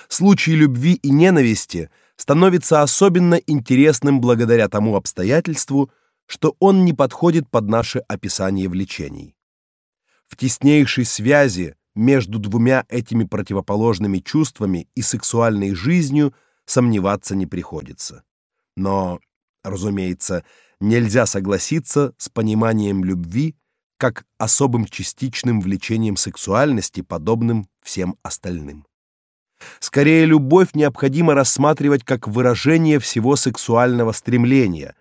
Случай любви и ненависти становится особенно интересным благодаря тому обстоятельству, что он не подходит под наше описание влечений. В теснейшей связи между двумя этими противоположными чувствами и сексуальной жизнью сомневаться не приходится. Но, разумеется, нельзя согласиться с пониманием любви как особым частичным влечением сексуальности, подобным всем остальным. Скорее, любовь необходимо рассматривать как выражение всего сексуального стремления,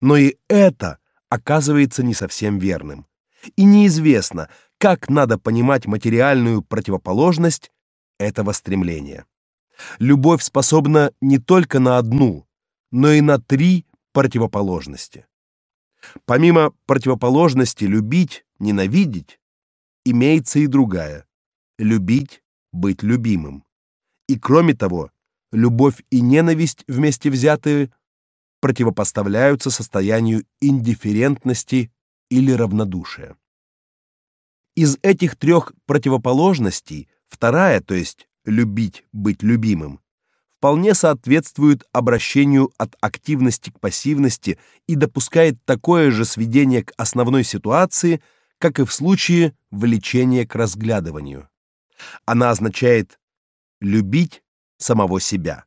но и это оказывается не совсем верным. И неизвестно, как надо понимать материальную противоположность этого стремления. Любовь способна не только на одну, но и на три противоположности. Помимо противоположности любить, ненавидеть, имеется и другая любить, быть любимым. И кроме того, любовь и ненависть вместе взятые противопоставляются состоянию индифферентности или равнодушия. Из этих трех противоположностей вторая, то есть любить, быть любимым, вполне соответствует обращению от активности к пассивности и допускает такое же сведение к основной ситуации, как и в случае влечения к разглядыванию. Она означает любить самого себя,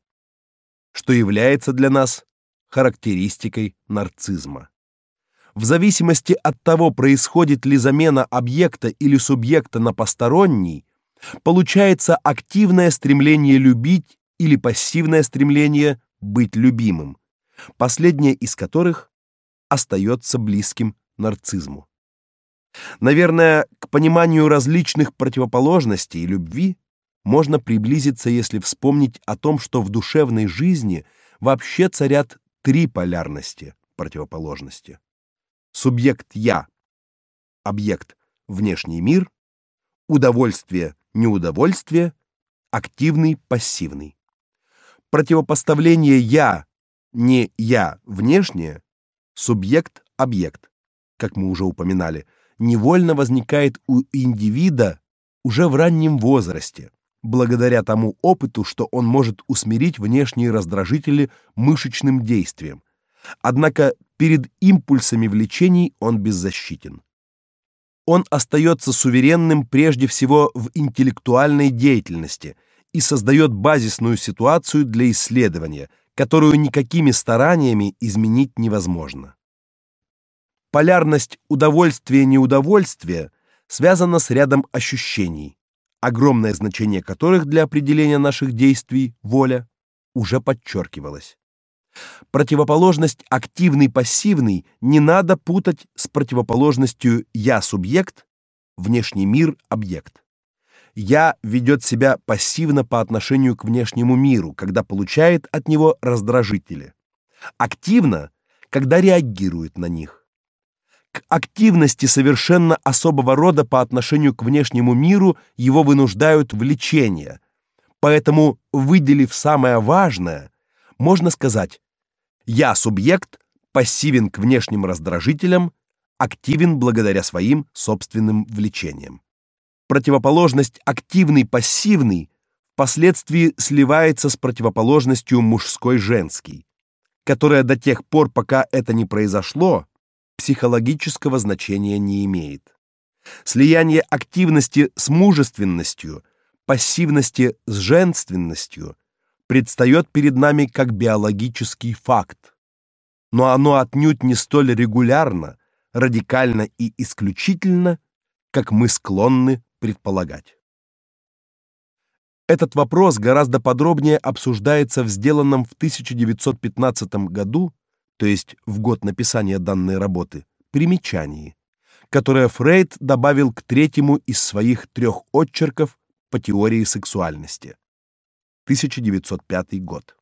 что является для нас характеристикой нарциссизма. В зависимости от того, происходит ли замена объекта или субъекта на посторонний, получается активное стремление любить или пассивное стремление быть любимым, последнее из которых остается близким нарциссизму. Наверное, к пониманию различных противоположностей любви можно приблизиться, если вспомнить о том, что в душевной жизни вообще царят три полярности противоположности. Субъект я, объект внешний мир, удовольствие, неудовольствие, активный, пассивный. Противопоставление я не я внешнее, субъект объект, как мы уже упоминали, невольно возникает у индивида уже в раннем возрасте, благодаря тому опыту, что он может усмирить внешние раздражители мышечным действием. Однако перед импульсами влечений он беззащитен. он остается суверенным прежде всего в интеллектуальной деятельности и создает базисную ситуацию для исследования, которую никакими стараниями изменить невозможно. Полярность удовольствия-неудовольствия связана с рядом ощущений, огромное значение которых для определения наших действий воля уже подчеркивалось. Противоположность активный-пассивный не надо путать с противоположностью я субъект, внешний мир объект. Я ведет себя пассивно по отношению к внешнему миру, когда получает от него раздражители. Активно, когда реагирует на них. К активности совершенно особого рода по отношению к внешнему миру его вынуждают влечения. Поэтому, выделив самое важное, можно сказать: я субъект, пассивен к внешним раздражителям, активен благодаря своим собственным влечениям. Противоположность активный-пассивный впоследствии сливается с противоположностью мужской-женский, которая до тех пор, пока это не произошло, психологического значения не имеет. Слияние активности с мужественностью, пассивности с женственностью предстает перед нами как биологический факт. Но оно отнюдь не столь регулярно, радикально и исключительно, как мы склонны предполагать. Этот вопрос гораздо подробнее обсуждается в сделанном в 1915 году, то есть в год написания данной работы, примечании, которое Фрейд добавил к третьему из своих трех отчерков по теории сексуальности. 1905 год.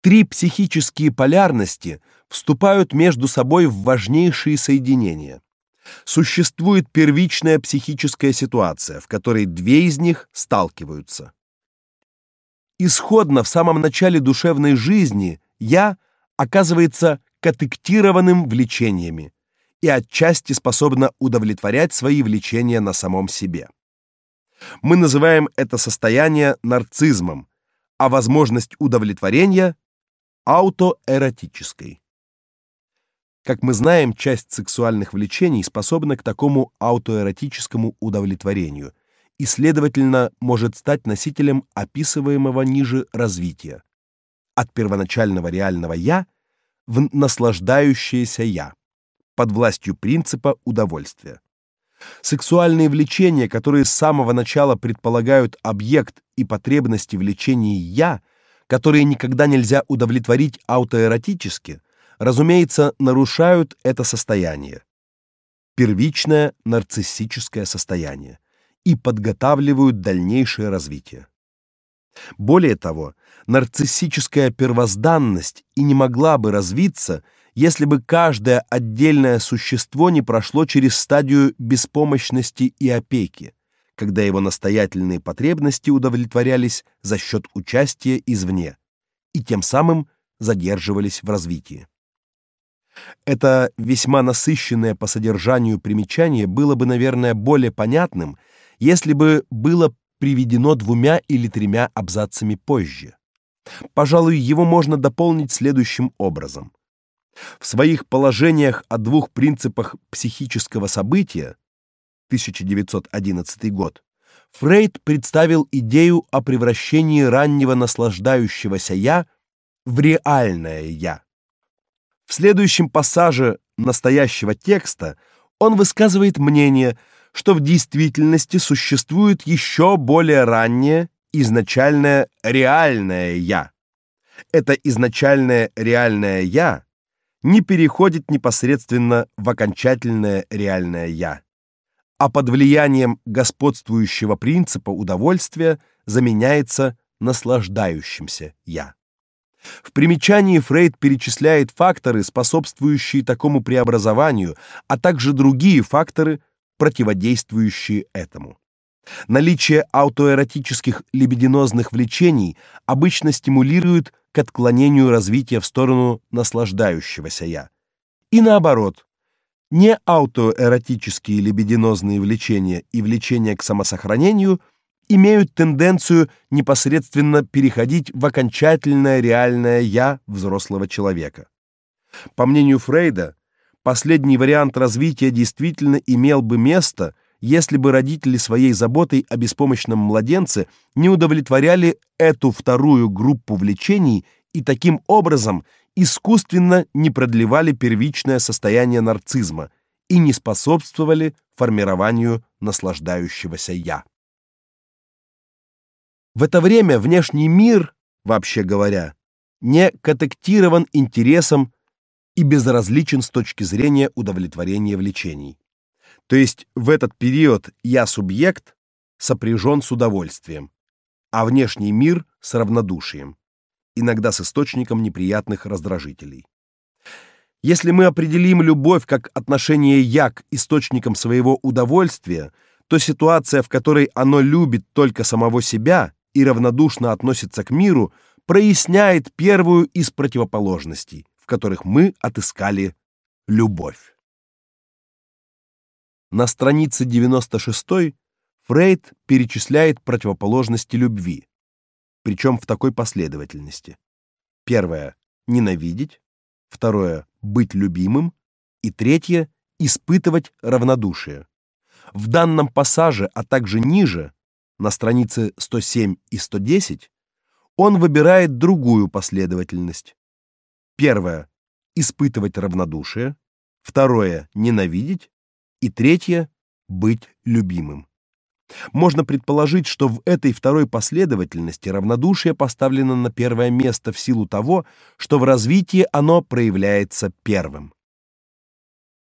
Три психические полярности вступают между собой в важнейшие соединения. Существует первичная психическая ситуация, в которой две из них сталкиваются. Исходно в самом начале душевной жизни я оказывается катектированным влечениями и отчасти способна удовлетворять свои влечения на самом себе. Мы называем это состояние нарциссом, а возможность удовлетворения аутоэротической. Как мы знаем, часть сексуальных влечений способна к такому аутоэротическому удовлетворению и, следовательно, может стать носителем описываемого ниже развития от первоначального реального я в наслаждающееся я под властью принципа удовольствия. Сексуальные влечения, которые с самого начала предполагают объект и потребности влечений я, которые никогда нельзя удовлетворить аутоэротически, разумеется, нарушают это состояние. Первичное нарциссическое состояние и подготавливают дальнейшее развитие. Более того, нарциссическая первозданность и не могла бы развиться, если бы каждое отдельное существо не прошло через стадию беспомощности и опеки, когда его настоятельные потребности удовлетворялись за счет участия извне и тем самым задерживались в развитии. Это весьма насыщенное по содержанию примечание было бы, наверное, более понятным, если бы было приведено двумя или тремя абзацами позже. Пожалуй, его можно дополнить следующим образом. В своих положениях о двух принципах психического события 1911 год Фрейд представил идею о превращении раннего наслаждающегося я в реальное я. В следующем пассаже настоящего текста он высказывает мнение, что в действительности существует еще более раннее изначальное реальное я. Это изначальное реальное я не переходит непосредственно в окончательное реальное я, а под влиянием господствующего принципа удовольствия заменяется наслаждающимся я. В примечании Фрейд перечисляет факторы, способствующие такому преобразованию, а также другие факторы, противодействующие этому. Наличие аутоэротических либидинозных влечений обычно стимулирует к отклонению развития в сторону наслаждающегося я. И наоборот, не аутоэротические либидинозные влечения и влечения к самосохранению имеют тенденцию непосредственно переходить в окончательное реальное я взрослого человека. По мнению Фрейда, последний вариант развития действительно имел бы место, если бы родители своей заботой о беспомощном младенце не удовлетворяли эту вторую группу влечений и таким образом искусственно не продлевали первичное состояние нарцизма и не способствовали формированию наслаждающегося я. В это время внешний мир, вообще говоря, не контактирован интересом и безразличен с точки зрения удовлетворения влечений. То есть в этот период я-субъект сопряжен с удовольствием, а внешний мир с равнодушием, иногда с источником неприятных раздражителей. Если мы определим любовь как отношение я к источникам своего удовольствия, то ситуация, в которой оно любит только самого себя и равнодушно относится к миру, проясняет первую из противоположностей, в которых мы отыскали любовь. На странице 96 Фрейд перечисляет противоположности любви, причем в такой последовательности. Первое ненавидеть, второе быть любимым и третье испытывать равнодушие. В данном пассаже, а также ниже, на странице 107 и 110, он выбирает другую последовательность. Первое испытывать равнодушие, второе ненавидеть и третье быть любимым. Можно предположить, что в этой второй последовательности равнодушие поставлено на первое место в силу того, что в развитии оно проявляется первым.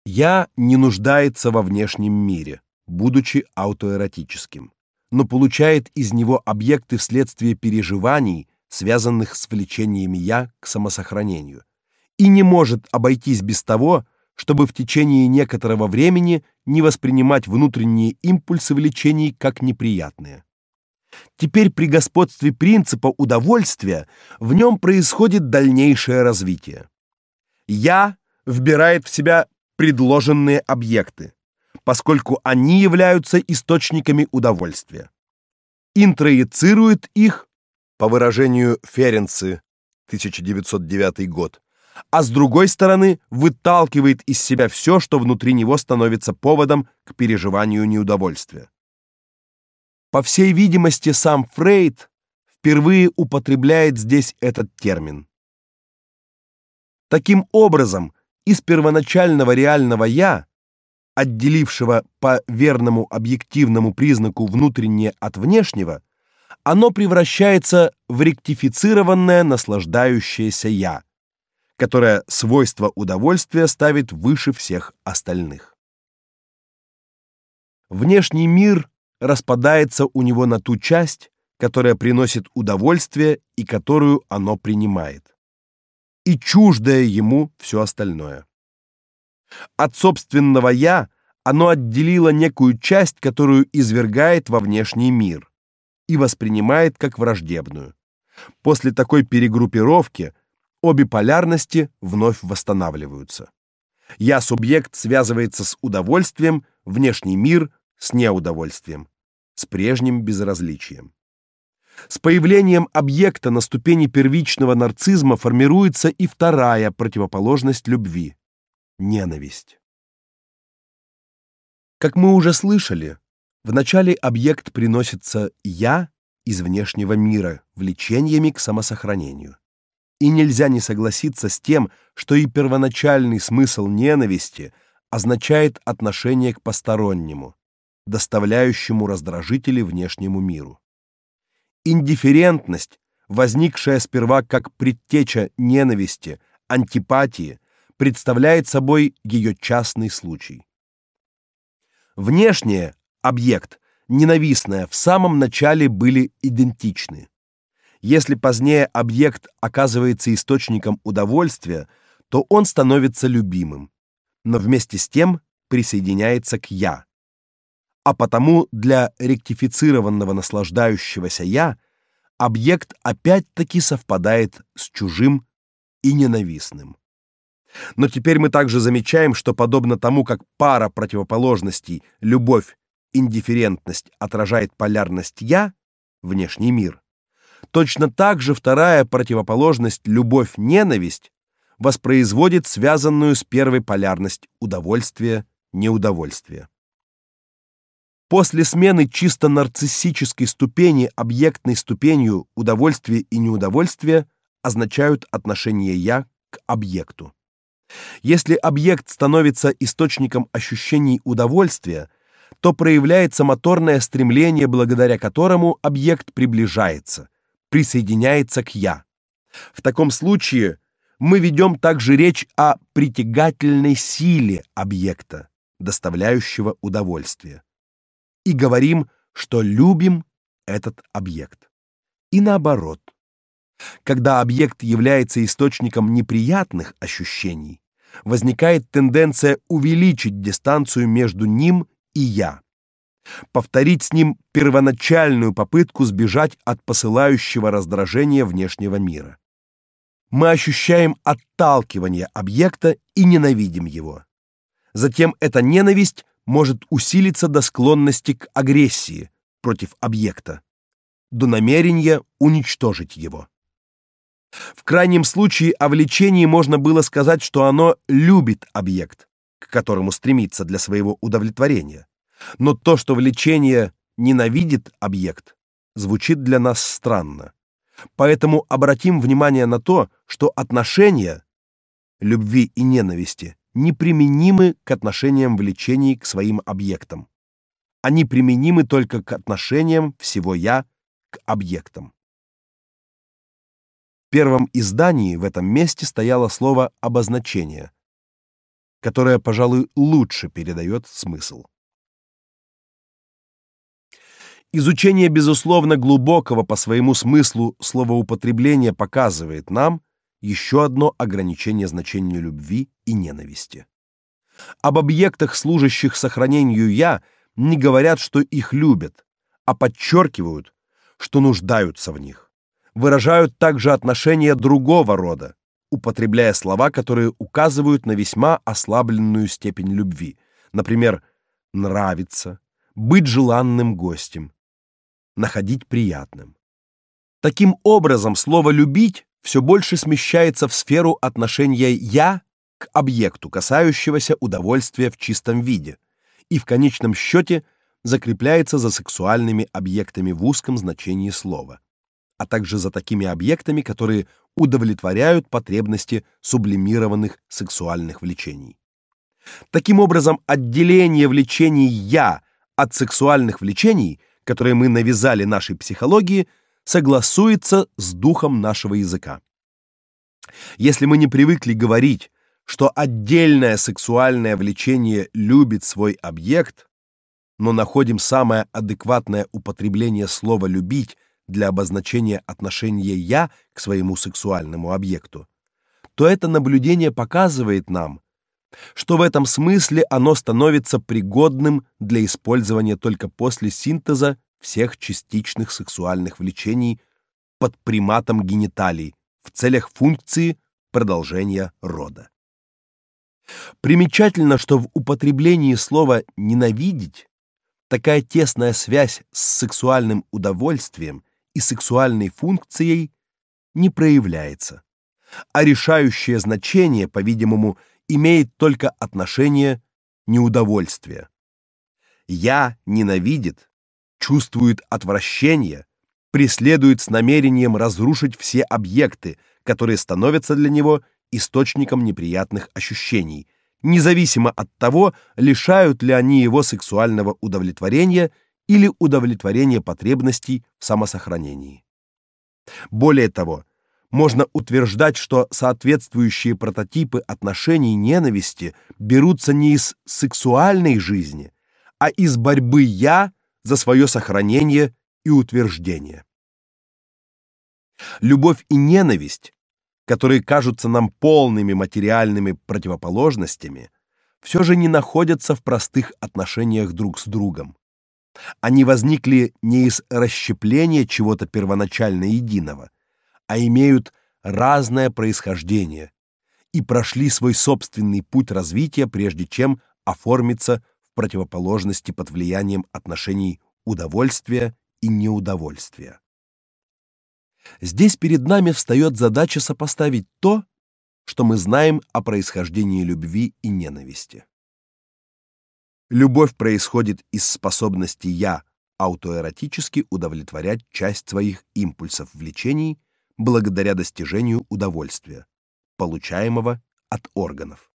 Я не нуждается во внешнем мире, будучи аутоэротическим, но получает из него объекты вследствие переживаний, связанных с влечениями я к самосохранению, и не может обойтись без того, чтобы в течение некоторого времени не воспринимать внутренние импульсы влечений как неприятные. Теперь при господстве принципа удовольствия в нем происходит дальнейшее развитие. Я вбирает в себя предложенные объекты, поскольку они являются источниками удовольствия. Интроицирует их, по выражению Ференцы, 1909 год, а с другой стороны выталкивает из себя все, что внутри него становится поводом к переживанию неудовольствия. По всей видимости, сам Фрейд впервые употребляет здесь этот термин. Таким образом, из первоначального реального я, отделившего по верному объективному признаку внутреннее от внешнего, оно превращается в ректифицированное наслаждающееся я, которая свойство удовольствия ставит выше всех остальных. Внешний мир распадается у него на ту часть, которая приносит удовольствие и которую оно принимает, и чуждое ему все остальное. От собственного я оно отделило некую часть, которую извергает во внешний мир и воспринимает как враждебную. После такой перегруппировки обе полярности вновь восстанавливаются. Я субъект связывается с удовольствием, внешний мир с неудовольствием, с прежним безразличием. С появлением объекта на ступени первичного нарцизма формируется и вторая противоположность любви ненависть. Как мы уже слышали, вначале объект приносится я из внешнего мира влечениями к самосохранению. И нельзя не согласиться с тем, что и первоначальный смысл ненависти означает отношение к постороннему, доставляющему раздражители внешнему миру. Индифферентность, возникшая сперва как предтеча ненависти, антипатии, представляет собой ее частный случай. Внешнее объект, ненавистное, в самом начале были идентичны. Если позднее объект оказывается источником удовольствия, то он становится любимым, но вместе с тем присоединяется к я. А потому для ректифицированного наслаждающегося я объект опять-таки совпадает с чужим и ненавистным. Но теперь мы также замечаем, что подобно тому, как пара противоположностей любовь, индифферентность отражает полярность я, внешний мир, Точно так же вторая противоположность любовь-ненависть воспроизводит связанную с первой полярность удовольствия, неудовольствия. После смены чисто нарциссической ступени объектной ступенью удовольствия и неудовольствия означают отношение я к объекту. Если объект становится источником ощущений удовольствия, то проявляется моторное стремление, благодаря которому объект приближается, присоединяется к я. В таком случае мы ведем также речь о притягательной силе объекта, доставляющего удовольствие и говорим, что любим этот объект. И наоборот. Когда объект является источником неприятных ощущений, возникает тенденция увеличить дистанцию между ним и я. Повторить с ним первоначальную попытку сбежать от посылающего раздражения внешнего мира. Мы ощущаем отталкивание объекта и ненавидим его. Затем эта ненависть может усилиться до склонности к агрессии против объекта, до намерения уничтожить его. В крайнем случае о влечении можно было сказать, что оно любит объект, к которому стремится для своего удовлетворения. Но то, что влечение ненавидит объект, звучит для нас странно. Поэтому обратим внимание на то, что отношения любви и ненависти неприменимы к отношениям влечений к своим объектам. Они применимы только к отношениям всего я к объектам. В первом издании в этом месте стояло слово обозначение, которое, пожалуй, лучше передает смысл. Изучение безусловно глубокого по своему смыслу словоупотребления показывает нам, еще одно ограничение значения любви и ненависти. Об объектах, служащих сохранению я, не говорят, что их любят, а подчеркивают, что нуждаются в них. Выражают также отношения другого рода, употребляя слова, которые указывают на весьма ослабленную степень любви. Например, нравится, быть желанным гостем, находить приятным. Таким образом, слово любить все больше смещается в сферу отношения я к объекту, касающегося удовольствия в чистом виде, и в конечном счете закрепляется за сексуальными объектами в узком значении слова, а также за такими объектами, которые удовлетворяют потребности сублимированных сексуальных влечений. Таким образом, отделение влечений я от сексуальных влечений, которые мы навязали нашей психологии – согласуется с духом нашего языка. Если мы не привыкли говорить, что отдельное сексуальное влечение любит свой объект, но находим самое адекватное употребление слова любить для обозначения отношения я к своему сексуальному объекту, то это наблюдение показывает нам, что в этом смысле оно становится пригодным для использования только после синтеза всех частичных сексуальных влечений под приматом гениталий в целях функции продолжения рода. Примечательно, что в употреблении слова ненавидеть такая тесная связь с сексуальным удовольствием и сексуальной функцией не проявляется, а решающее значение, по-видимому, имеет только отношение неудовольствия. Я ненавидит чувствует отвращение, преследует с намерением разрушить все объекты, которые становятся для него источником неприятных ощущений, независимо от того, лишают ли они его сексуального удовлетворения или удовлетворения потребностей в самосохранении. Более того, можно утверждать, что соответствующие прототипы отношений ненависти берутся не из сексуальной жизни, а из борьбы я за свое сохранение и утверждение. Любовь и ненависть, которые кажутся нам полными материальными противоположностями, все же не находятся в простых отношениях друг с другом. Они возникли не из расщепления чего-то первоначально единого, а имеют разное происхождение и прошли свой собственный путь развития, прежде чем оформиться противоположности под влиянием отношений удовольствия и неудовольствия. Здесь перед нами встает задача сопоставить то, что мы знаем о происхождении любви и ненависти. Любовь происходит из способности я аутоэротически удовлетворять часть своих импульсов влечений благодаря достижению удовольствия, получаемого от органов.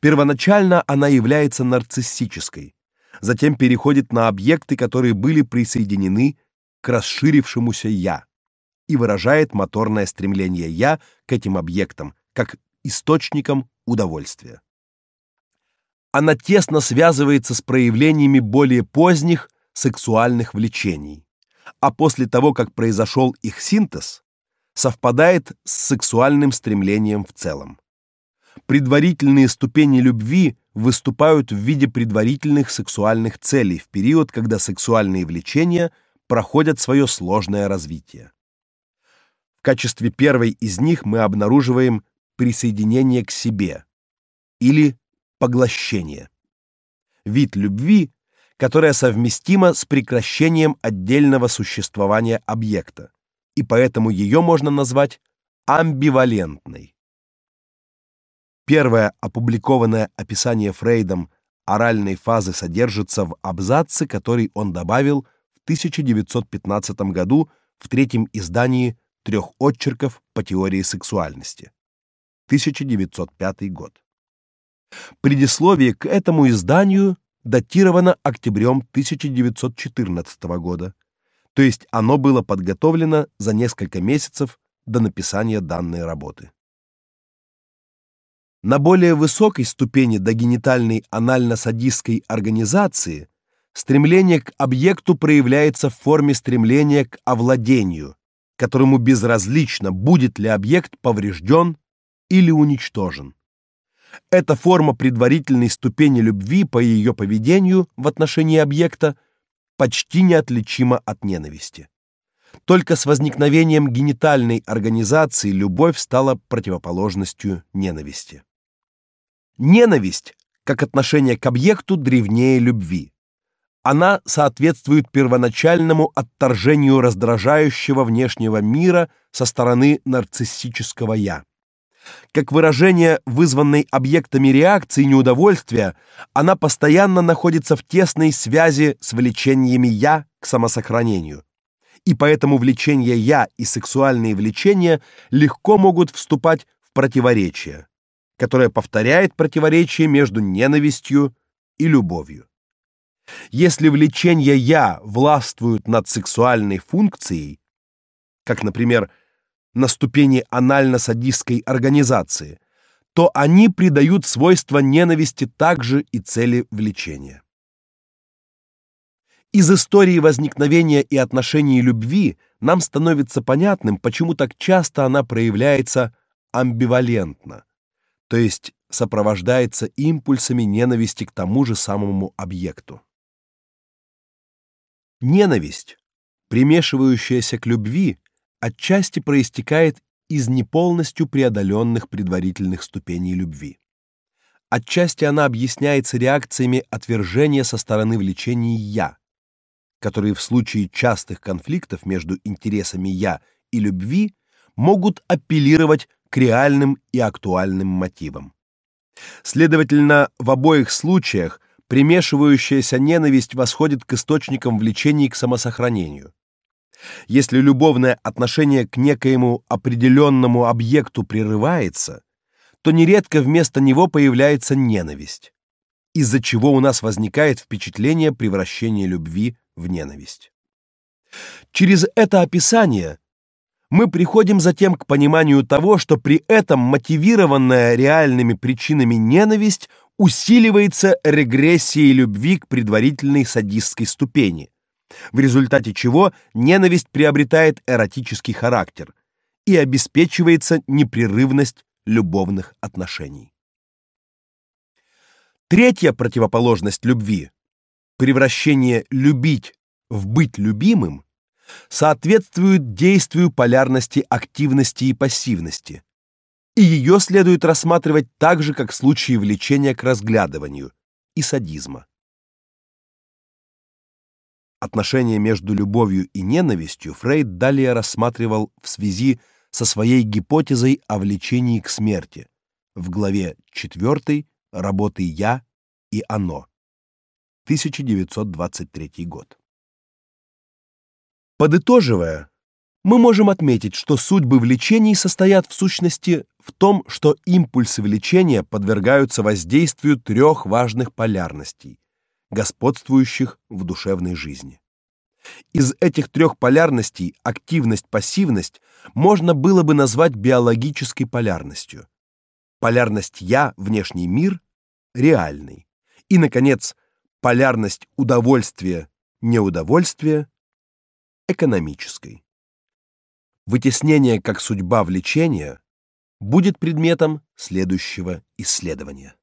Первоначально она является нарциссической, затем переходит на объекты, которые были присоединены к расширившемуся я и выражает моторное стремление я к этим объектам как источникам удовольствия. Она тесно связывается с проявлениями более поздних сексуальных влечений, а после того, как произошел их синтез, совпадает с сексуальным стремлением в целом. Предварительные ступени любви выступают в виде предварительных сексуальных целей в период, когда сексуальные влечения проходят свое сложное развитие. В качестве первой из них мы обнаруживаем присоединение к себе или поглощение. Вид любви, которая совместима с прекращением отдельного существования объекта, и поэтому ее можно назвать амбивалентной. Первое опубликованное описание Фрейдом оральной фазы содержится в абзаце, который он добавил в 1915 году в третьем издании трех отчерков по теории сексуальности. 1905 год. Предисловие к этому изданию датировано октябрем 1914 года, то есть оно было подготовлено за несколько месяцев до написания данной работы. На более высокой ступени догенитальной анально-садистской организации стремление к объекту проявляется в форме стремления к овладению, которому безразлично, будет ли объект поврежден или уничтожен. Эта форма предварительной ступени любви по ее поведению в отношении объекта почти неотличима от ненависти. Только с возникновением генитальной организации любовь стала противоположностью ненависти. Ненависть, как отношение к объекту, древнее любви она соответствует первоначальному отторжению раздражающего внешнего мира со стороны нарциссического я. Как выражение вызванной объектами реакции неудовольствия, она постоянно находится в тесной связи с влечениями я к самосохранению. И поэтому влечение я и сексуальные влечения легко могут вступать в противоречие, которое повторяет противоречие между ненавистью и любовью. Если влечения я властвуют над сексуальной функцией, как, например, на ступени анально-садистской организации, то они придают свойства ненависти также и цели влечения. Из истории возникновения и отношений любви нам становится понятным, почему так часто она проявляется амбивалентно, то есть сопровождается импульсами ненависти к тому же самому объекту. Ненависть, примешивающаяся к любви, отчасти проистекает из неполностью преодоленных предварительных ступеней любви. Отчасти она объясняется реакциями отвержения со стороны влечений я, которые в случае частых конфликтов между интересами я и любви могут апеллировать к реальным и актуальным мотивам. Следовательно, в обоих случаях примешивающаяся ненависть восходит к источникам влечений к самосохранению. Если любовное отношение к некоему определенному объекту прерывается, то нередко вместо него появляется ненависть, из-за чего у нас возникает впечатление превращения любви в ненависть. Через это описание мы приходим затем к пониманию того, что при этом мотивированная реальными причинами ненависть усиливается регрессией любви к предварительной садистской ступени, в результате чего ненависть приобретает эротический характер и обеспечивается непрерывность любовных отношений. Третья противоположность любви превращение любить в быть любимым соответствует действию полярности активности и пассивности, и ее следует рассматривать так же, как случаи влечения к разглядыванию и садизма. Отношения между любовью и ненавистью Фрейд далее рассматривал в связи со своей гипотезой о влечении к смерти в главе 4 работы «Я и оно», 1923 год. Подытоживая, мы можем отметить, что судьбы влечений состоят в сущности в том, что импульсы влечения подвергаются воздействию трех важных полярностей, господствующих в душевной жизни. Из этих трех полярностей активность-пассивность можно было бы назвать биологической полярностью. Полярность я, внешний мир, реальный. И наконец, полярность удовольствия-неудовольствия экономической. Вытеснение как судьба влечения будет предметом следующего исследования.